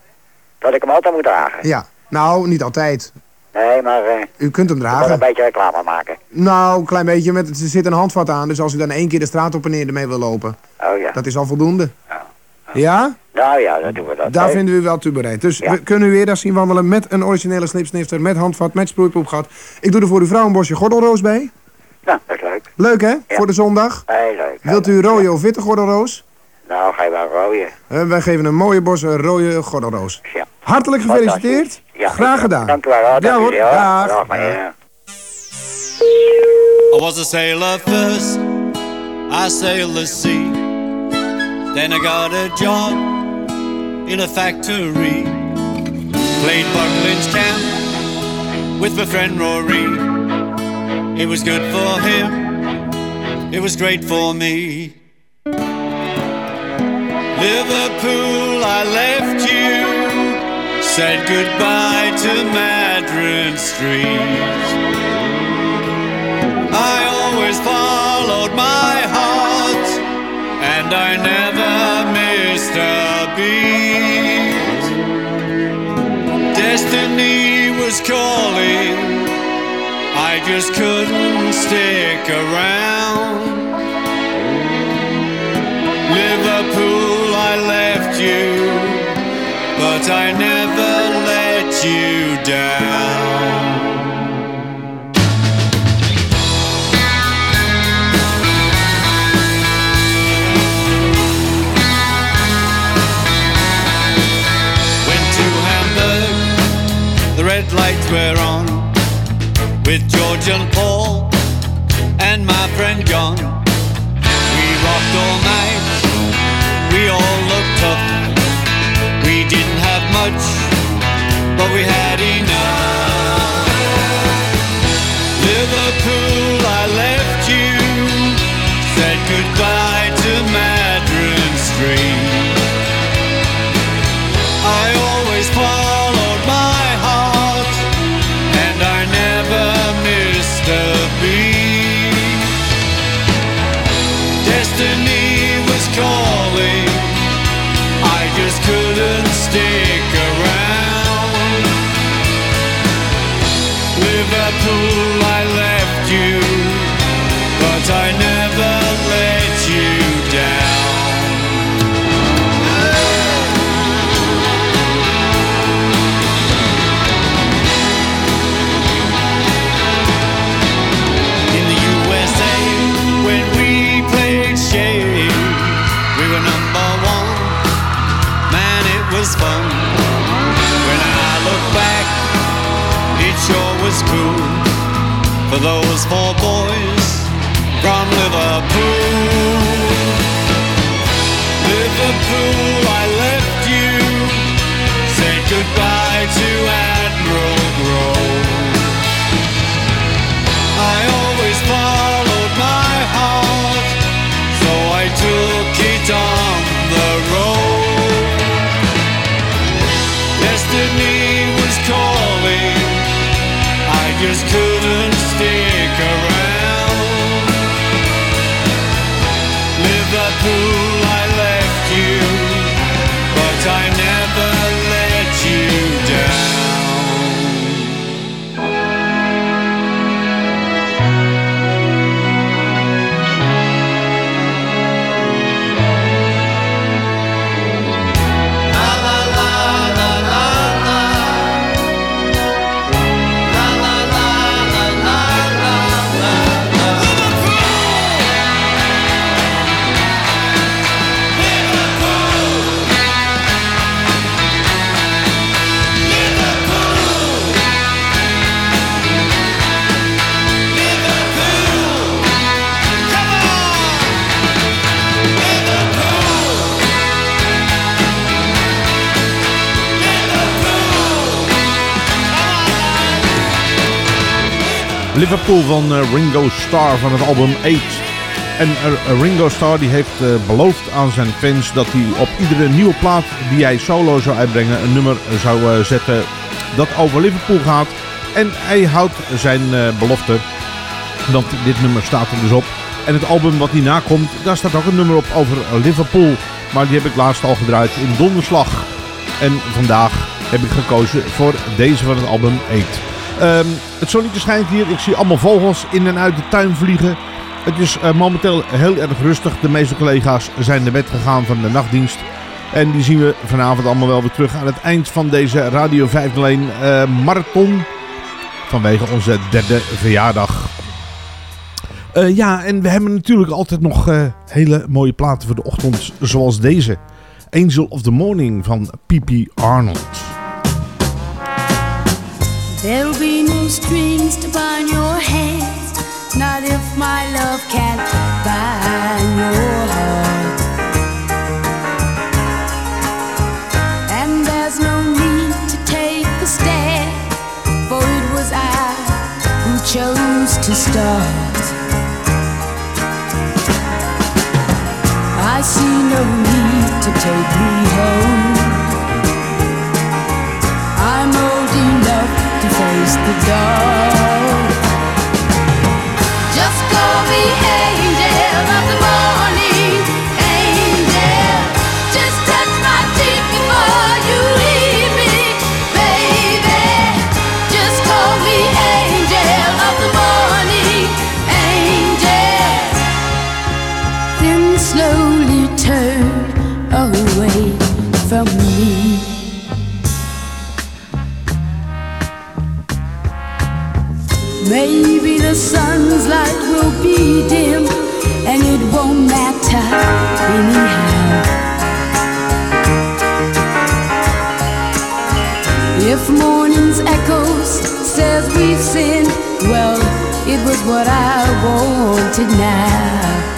Dat ik hem altijd moet dragen. Ja. Nou, niet altijd. Nee, maar eh U kunt hem ik dragen. een beetje reclame maken. Nou, een klein beetje. Met, er zit een handvat aan, dus als u dan één keer de straat op en neer ermee wil lopen, Oh ja. dat is al voldoende. Ja? Nou ja, dat doen we dat. Daar vinden we u wel toe bereid. Dus Ja. we kunnen u weer daar zien wandelen met een originele slipsnifter, met handvat, met sproeipoepgat. Ik doe er voor uw vrouw een bosje gordelroos bij. Nou, dat is leuk. Leuk hè? Voor de zondag. Heel leuk. Wilt u rode of witte gordelroos? Nou, ga je wel rooien. Eh, wij geven een mooie bos een rode gordelroos. Ja. Hartelijk gefeliciteerd. Ja, Graag gedaan. Dank u wel. hoor. Ja Dank hoor. u wel. Dag. I was a sailor first, I sailed the sea. Then I got a job in a factory. Played Buckland's camp with my friend Rory. It was good for him, it was great for me. Liverpool, I left you, said goodbye to Madron Street. I always followed my heart, and I never missed a beat. Destiny was calling, I just couldn't stick around. Liverpool, I left you, but I never let you down. Went to Hamburg, the red lights were on with George and Paul and my friend John. We rocked all night, we all looked tough. We didn't have much, but we had enough. For those four boys from Liverpool. Liverpool, I left you, said goodbye to Admiral Grove. I always followed my heart, so I took it on the road. Destiny was calling, I just couldn't Liverpool van eh, Ringo Starr van het album 8. En eh, Ringo Starr die heeft eh, beloofd aan zijn fans dat hij op iedere nieuwe plaat die hij solo zou uitbrengen een nummer zou zetten dat over Liverpool gaat. En hij houdt zijn belofte, want dit nummer staat er dus op. En het album wat hierna komt, daar staat ook een nummer op over Liverpool. Maar die heb ik laatst al gedraaid in Donderslag. En vandaag heb ik gekozen voor deze van het album 8. Ehm, het zonnetje schijnt hier. Ik zie allemaal vogels in en uit de tuin vliegen. Het is eh, momenteel heel erg rustig. De meeste collega's zijn naar bed gegaan van de nachtdienst. En die zien we vanavond allemaal wel weer terug aan het eind van deze Radio 501 eh, marathon. Vanwege onze derde verjaardag. Eh, ja, en we hebben natuurlijk altijd nog hele mooie platen voor de ochtend. Zoals deze. Angel of the Morning van P.P. Arnold. There'll be no strings to bind your hands, not if my love 더 what I wanted now.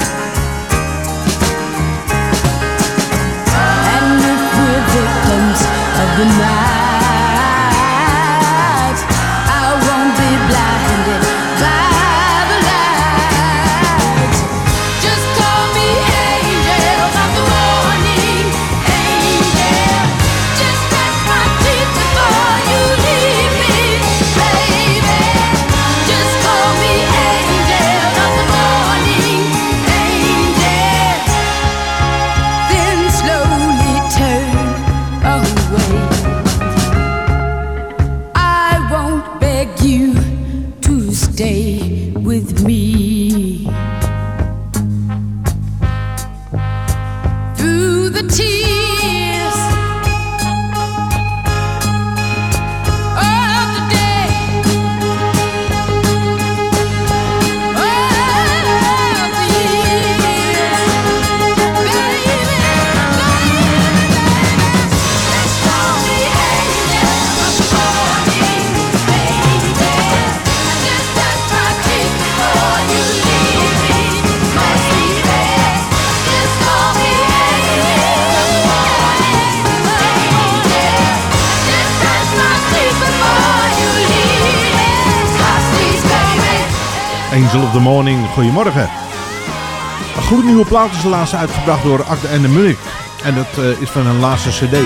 Goedemorgen. Een gloednieuwe plaat is de laatste uitgebracht door Akde en de Munich. En dat eh, is van een laatste cd,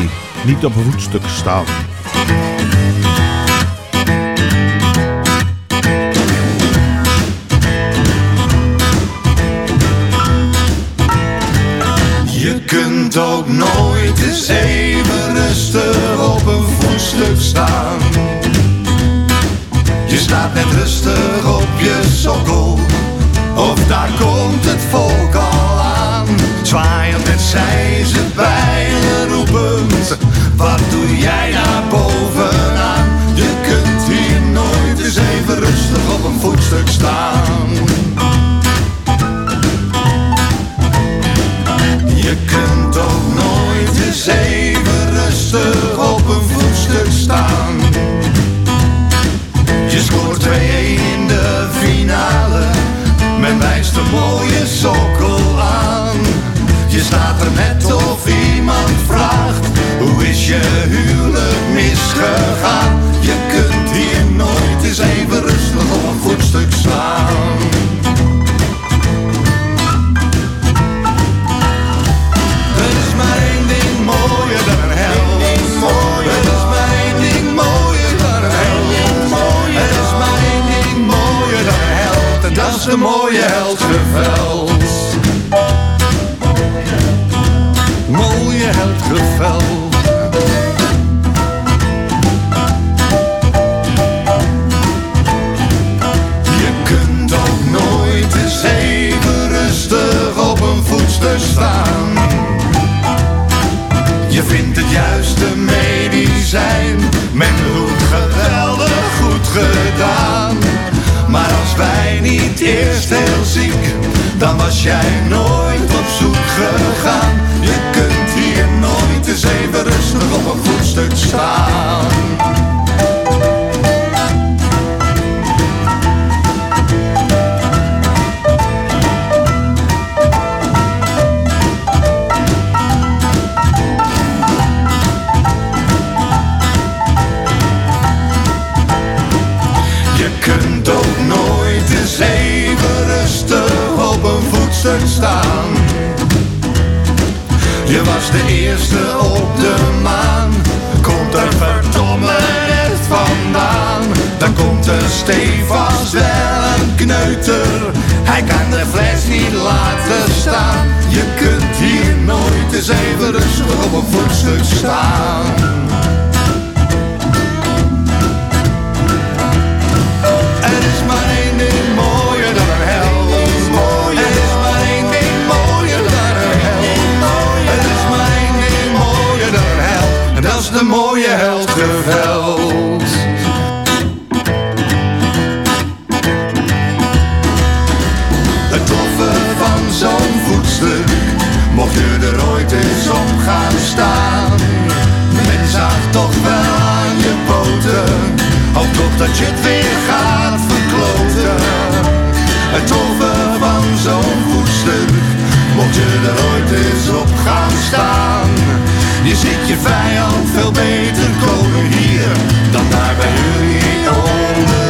niet op een voetstuk staan. Je kunt ook nooit eens even rustig op een voetstuk staan. Je staat net rustig op je sokkel, rustig op een voetstuk staan. Je scoort 2-1 in de finale, men wijst een mooie sokkel aan. Je staat er net of iemand vraagt, hoe is je huwelijk misgegaan? Je kunt hier nooit eens even rustig op een voetstuk de mooie held geveld. Mooie held geveld. Je kunt ook nooit eens even rustig op een voetstuk staan. Je vindt het juiste medicijn, men roept geweldig goed gedaan. Als wij niet eerst heel ziek, dan was jij nooit op zoek gegaan. Je kunt hier nooit eens even rustig op een voetstuk staan. Je was de eerste op de maan. Komt er verdomme net vandaan. Dan komt er stevast wel een kneuter. Hij kan de fles niet laten staan. Je kunt hier nooit eens even rustig op een voetstuk staan. Dat je het weer gaat verkloten. Het toffe van zo'n voetstuk, mocht je er ooit eens op gaan staan. Je ziet je vijand veel beter komen hier, dan daar bij jullie onderaan.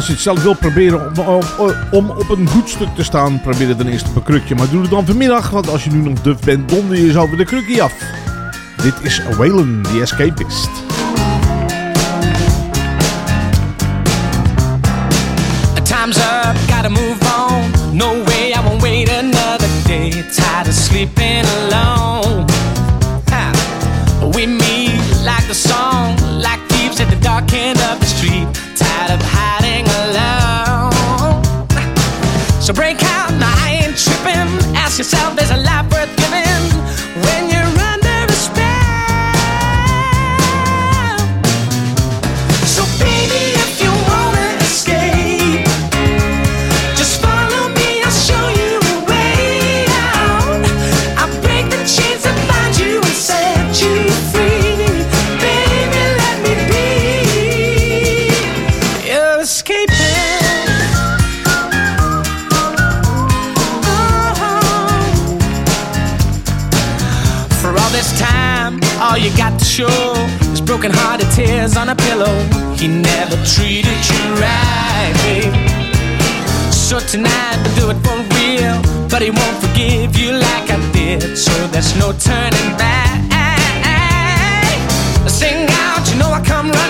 Als je het zelf wil proberen om, om, op een voetstuk te staan, probeer het dan eerst op een krukje. Maar doe het dan vanmiddag, want als je nu nog duf bent, donder je zo de krukje af. Dit is Waylon, The Escapist. Time's up, gotta move on. No way, I wait another day. Tired of sleeping tears on a pillow. He never treated you right, babe. So tonight we'll do it for real, but he won't forgive you like I did. So there's no turning back. Sing out, you know I come running.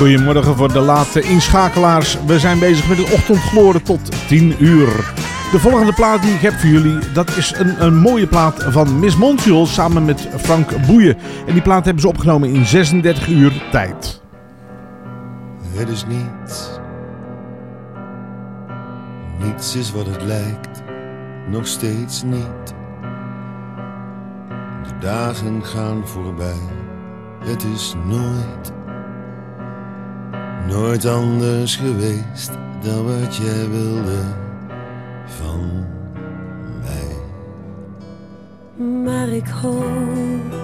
Goedemorgen voor de late inschakelaars. We zijn bezig met het ochtendgloren tot 10 uur. De volgende plaat die ik heb voor jullie, dat is een, een mooie plaat van Miss Montreal samen met Frank Boeien. En die plaat hebben ze opgenomen in 36 uur tijd. Het is niets. Niets is wat het lijkt, nog steeds niet. De dagen gaan voorbij, het is nooit, nooit anders geweest dan wat jij wilde van mij. Maar ik hoop,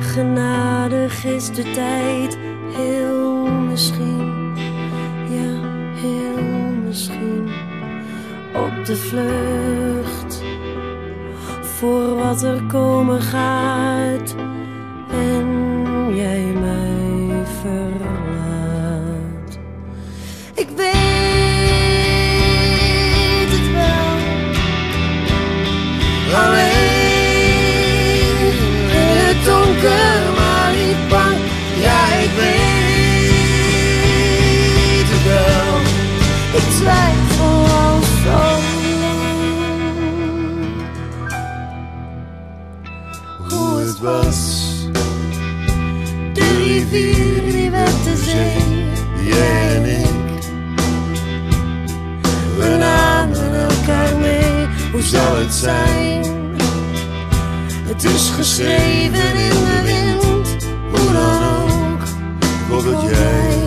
genadig is de tijd, heel misschien, ja, heel misschien, op de vlucht voor wat er komen gaat geschreven in de wind. Hoe dan ook, Totdat wat jij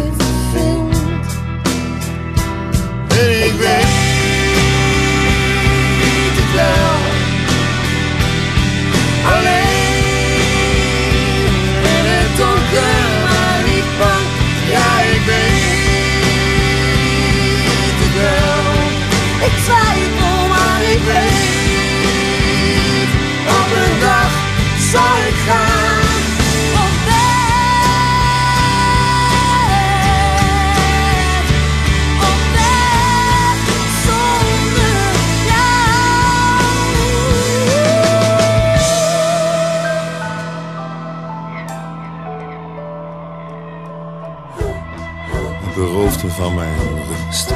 Van mijn rust.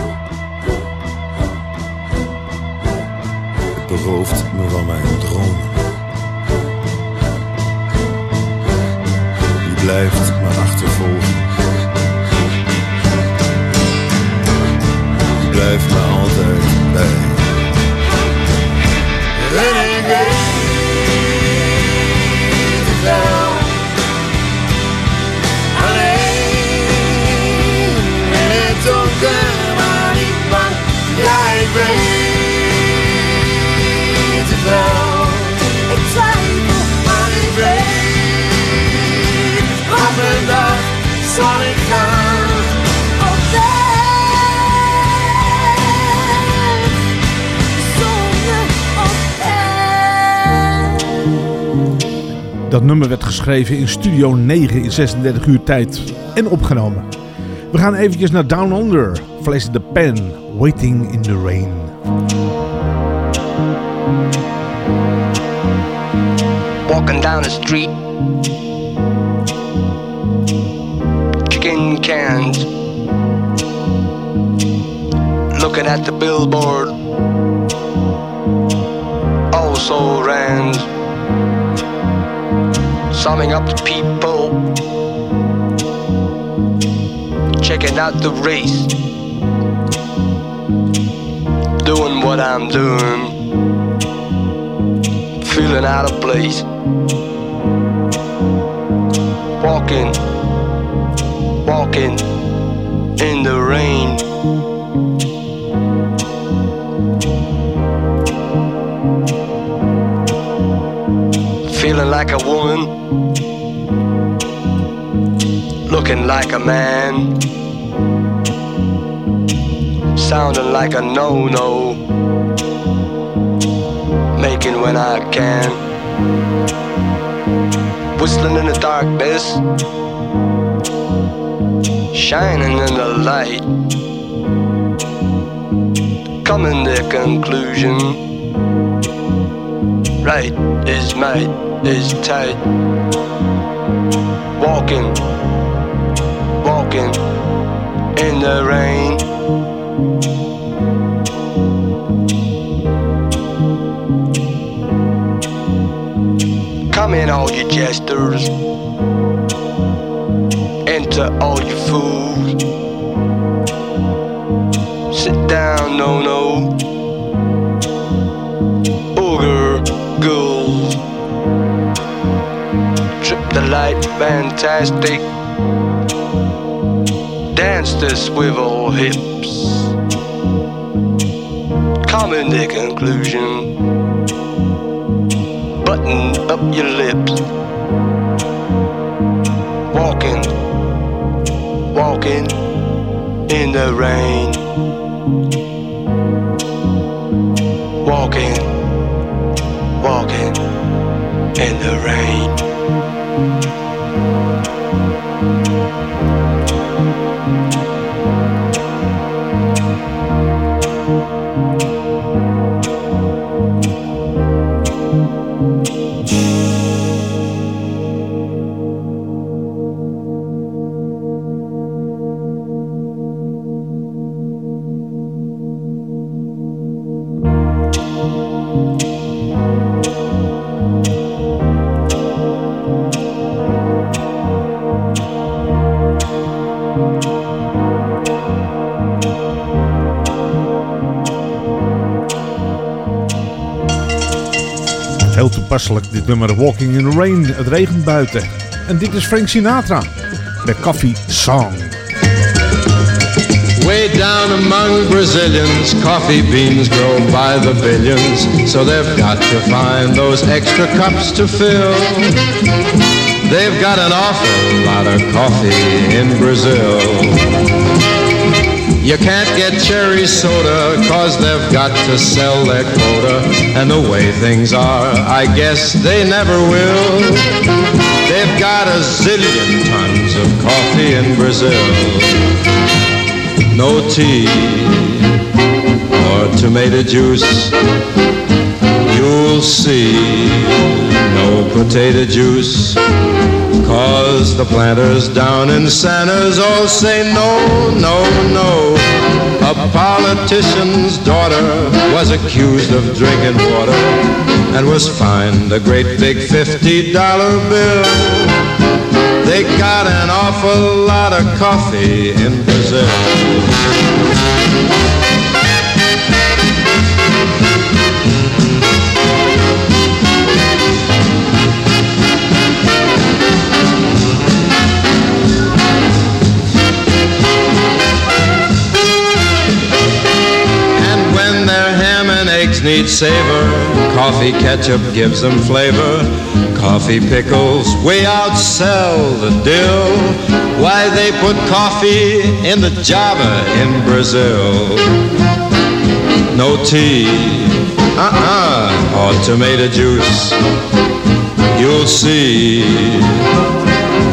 Het berooft me van mijn dromen. Je blijft me achtervolgen. Je blijft me altijd bij. Weet het wel. Ik twijfel, Maar ik weet, op een dag zal ik gaan. op weg zonder op weg. Dat nummer werd geschreven in Studio 9 in 36 uur tijd en opgenomen. We gaan eventjes naar Down Under. Flash the Pen, Waiting in the Rain. Walking down the street. kicking cans. Looking at the billboard, also ran. Summing up the people, checking out the race, doing what I'm doing, feeling out of place, walking, walking in the rain. Feeling like a woman, looking like a man, sounding like a no no, making when I can, whistling in the darkness, shining in the light, coming to conclusion. Right is might is tight. Walking, walking in the rain. In, all your jesters. Enter, all your fools. Sit down, no, no. Ogre ghouls. Trip the light, fantastic. Dance the swivel hips. Come in the conclusion. Button up your lips. Walking, walking in the rain. Walking, walking in the rain. Toepasselijk dit nummer Walking in the Rain. Het regent buiten. En dit is Frank Sinatra. De Coffee Song. Way down among Brazilians, coffee beans grow by the billions, so they've got to find those extra cups to fill. They've got an awful lot of coffee in Brazil. You can't get cherry soda, cause they've got to sell their quota, and the way things are, I guess they never will. They've got a zillion tons of coffee in Brazil no tea or tomato juice. You'll see no potato juice. Cause the planters down in Santa's all say no, no, no. A politician's daughter was accused of drinking water and was fined a great big $50 bill. They got an awful lot of coffee in Brazil. Need savor, coffee ketchup gives them flavor. Coffee pickles way outsell the dill. Why they put coffee in the Java in Brazil? No tea, uh-uh, or tomato juice. You'll see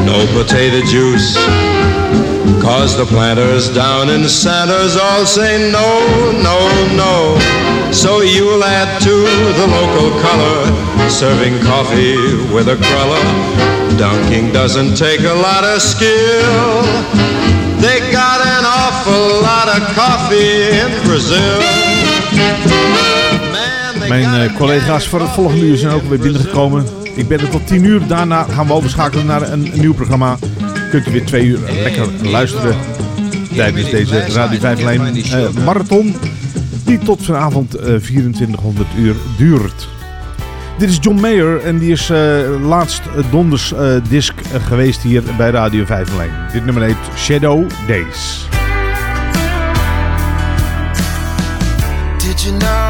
no potato juice. Cause the planters down in Santa's all say no, no, no. So you'll add to the local color, serving coffee with a cruller. Dunking doesn't take a lot of skill. They got an awful lot of coffee in Brazil. Mijn eh, collega's voor het volgende uur zijn ook weer binnengekomen. Ik ben er tot 10 uur. Daarna gaan we overschakelen naar een, nieuw programma. Kunt u weer twee uur lekker luisteren tijdens deze Radio 5 lijn eh, marathon. Die tot vanavond eh 2400 uur duurt. Dit is John Mayer en die is eh, laatst eh, donders eh, disc eh, geweest hier bij Radio 5 lijn. Dit nummer heet Shadow Days. Did you know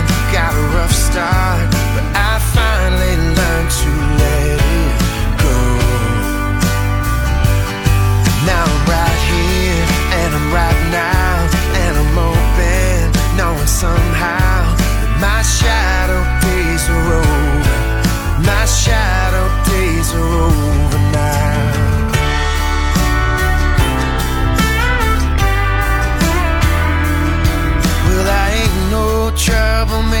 got a rough start, but I finally learned to let it go. Now I'm right here and I'm right now and I'm open, knowing somehow my shadow days are over. My shadow days are over now. No troublemaker,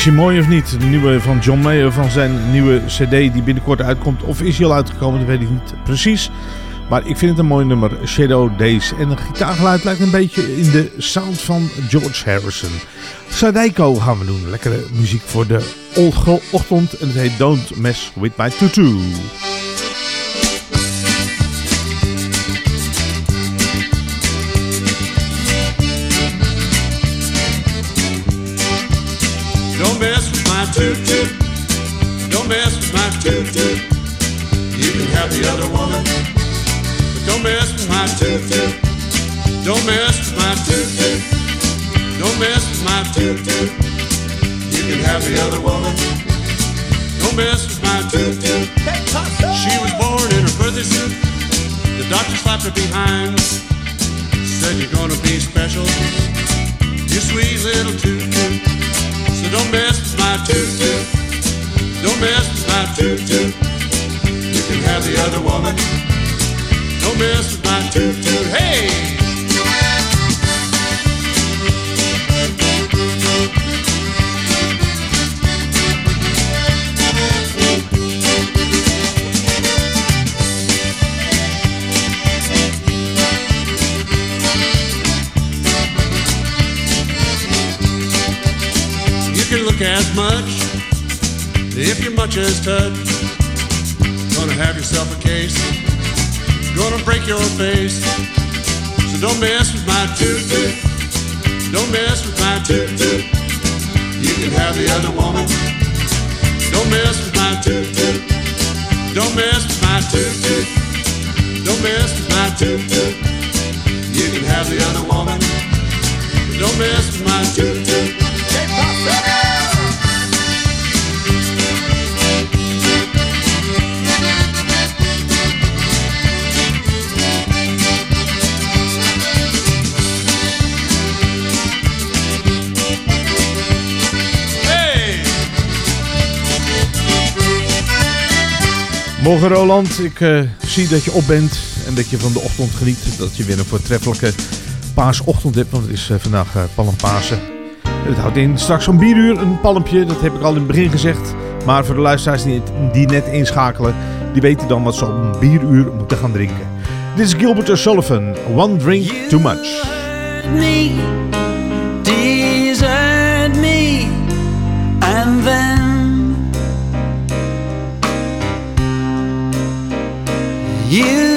is hij mooi of niet? De nieuwe van John Mayer van zijn nieuwe CD die binnenkort uitkomt. Of is hij al uitgekomen? Dat weet ik niet precies. Maar ik vind het een mooi nummer, Shadow Days. En het gitaargeluid lijkt een beetje in de sound van George Harrison. Sadeko gaan we doen. Lekkere muziek voor de ochtend. En het heet Don't Mess With My Tutu. My tutu. Don't mess with my tutu. You can have the other woman, but don't mess with my tutu. Don't mess Morgen Roland, ik eh, zie dat je op bent en dat je van de ochtend geniet. Dat je weer een voortreffelijke paasochtend hebt, want het is eh, vandaag uh, Palmpasen. Het houdt in straks om bieruur een palmpje, dat heb ik al in het begin gezegd. Maar voor de luisteraars die, die net inschakelen, die weten dan wat ze om bieruur moeten gaan drinken. Dit is Gilbert O'Sullivan, One Drink Too Much. You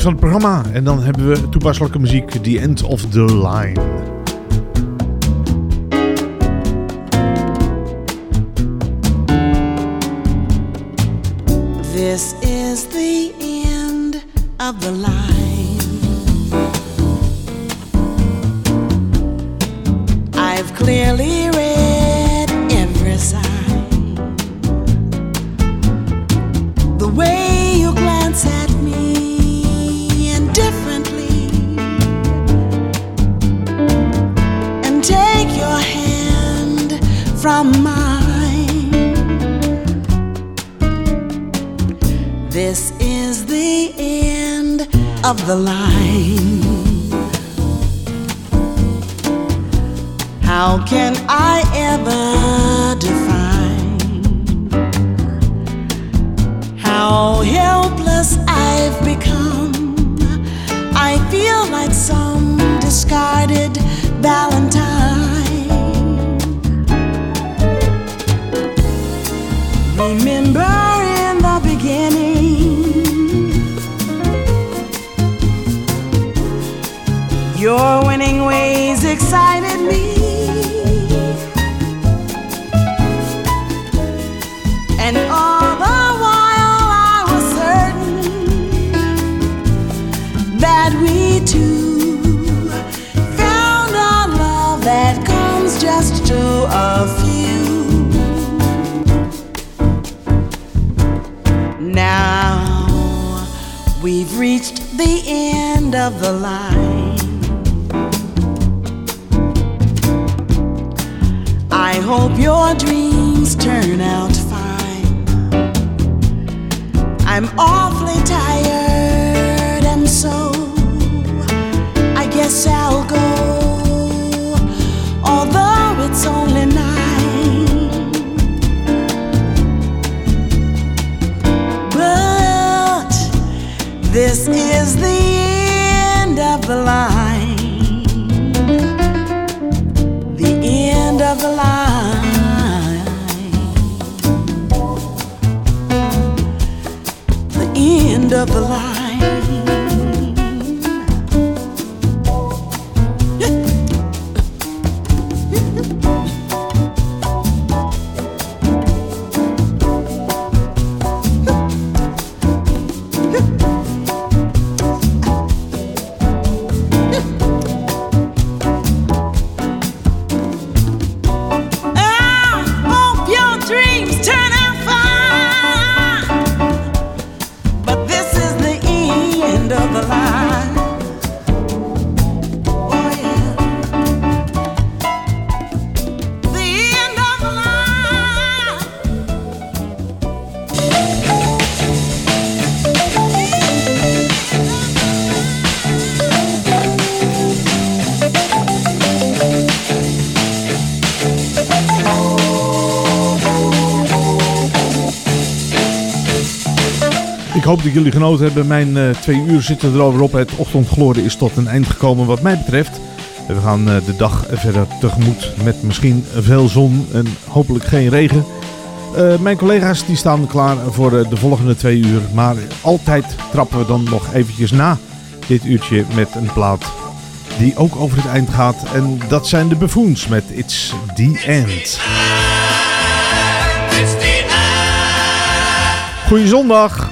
van het programma. En dan hebben we toepasselijke muziek, The End of the Line. This is the end of the line. I've clearly the line. Hoop dat jullie genoten hebben. Mijn eh, twee uur zitten erover op. Het ochtendgloren is tot een eind gekomen wat mij betreft. We gaan eh, de dag verder tegemoet met misschien veel zon en hopelijk geen regen. Eh, mijn collega's die staan klaar voor de volgende twee uur. Maar altijd trappen we dan nog eventjes na dit uurtje met een plaat die ook over het eind gaat. En dat zijn de Buffoons met It's The End. Goeie zondag!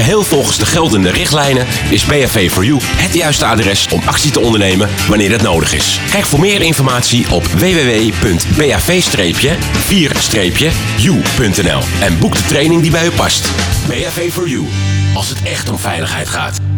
Geheel volgens de geldende richtlijnen is BHV for You het juiste adres om actie te ondernemen wanneer het nodig is. Kijk voor meer informatie op www.bav-4-u.nl en boek de training die bij u past. BHV for You, als het echt om veiligheid gaat.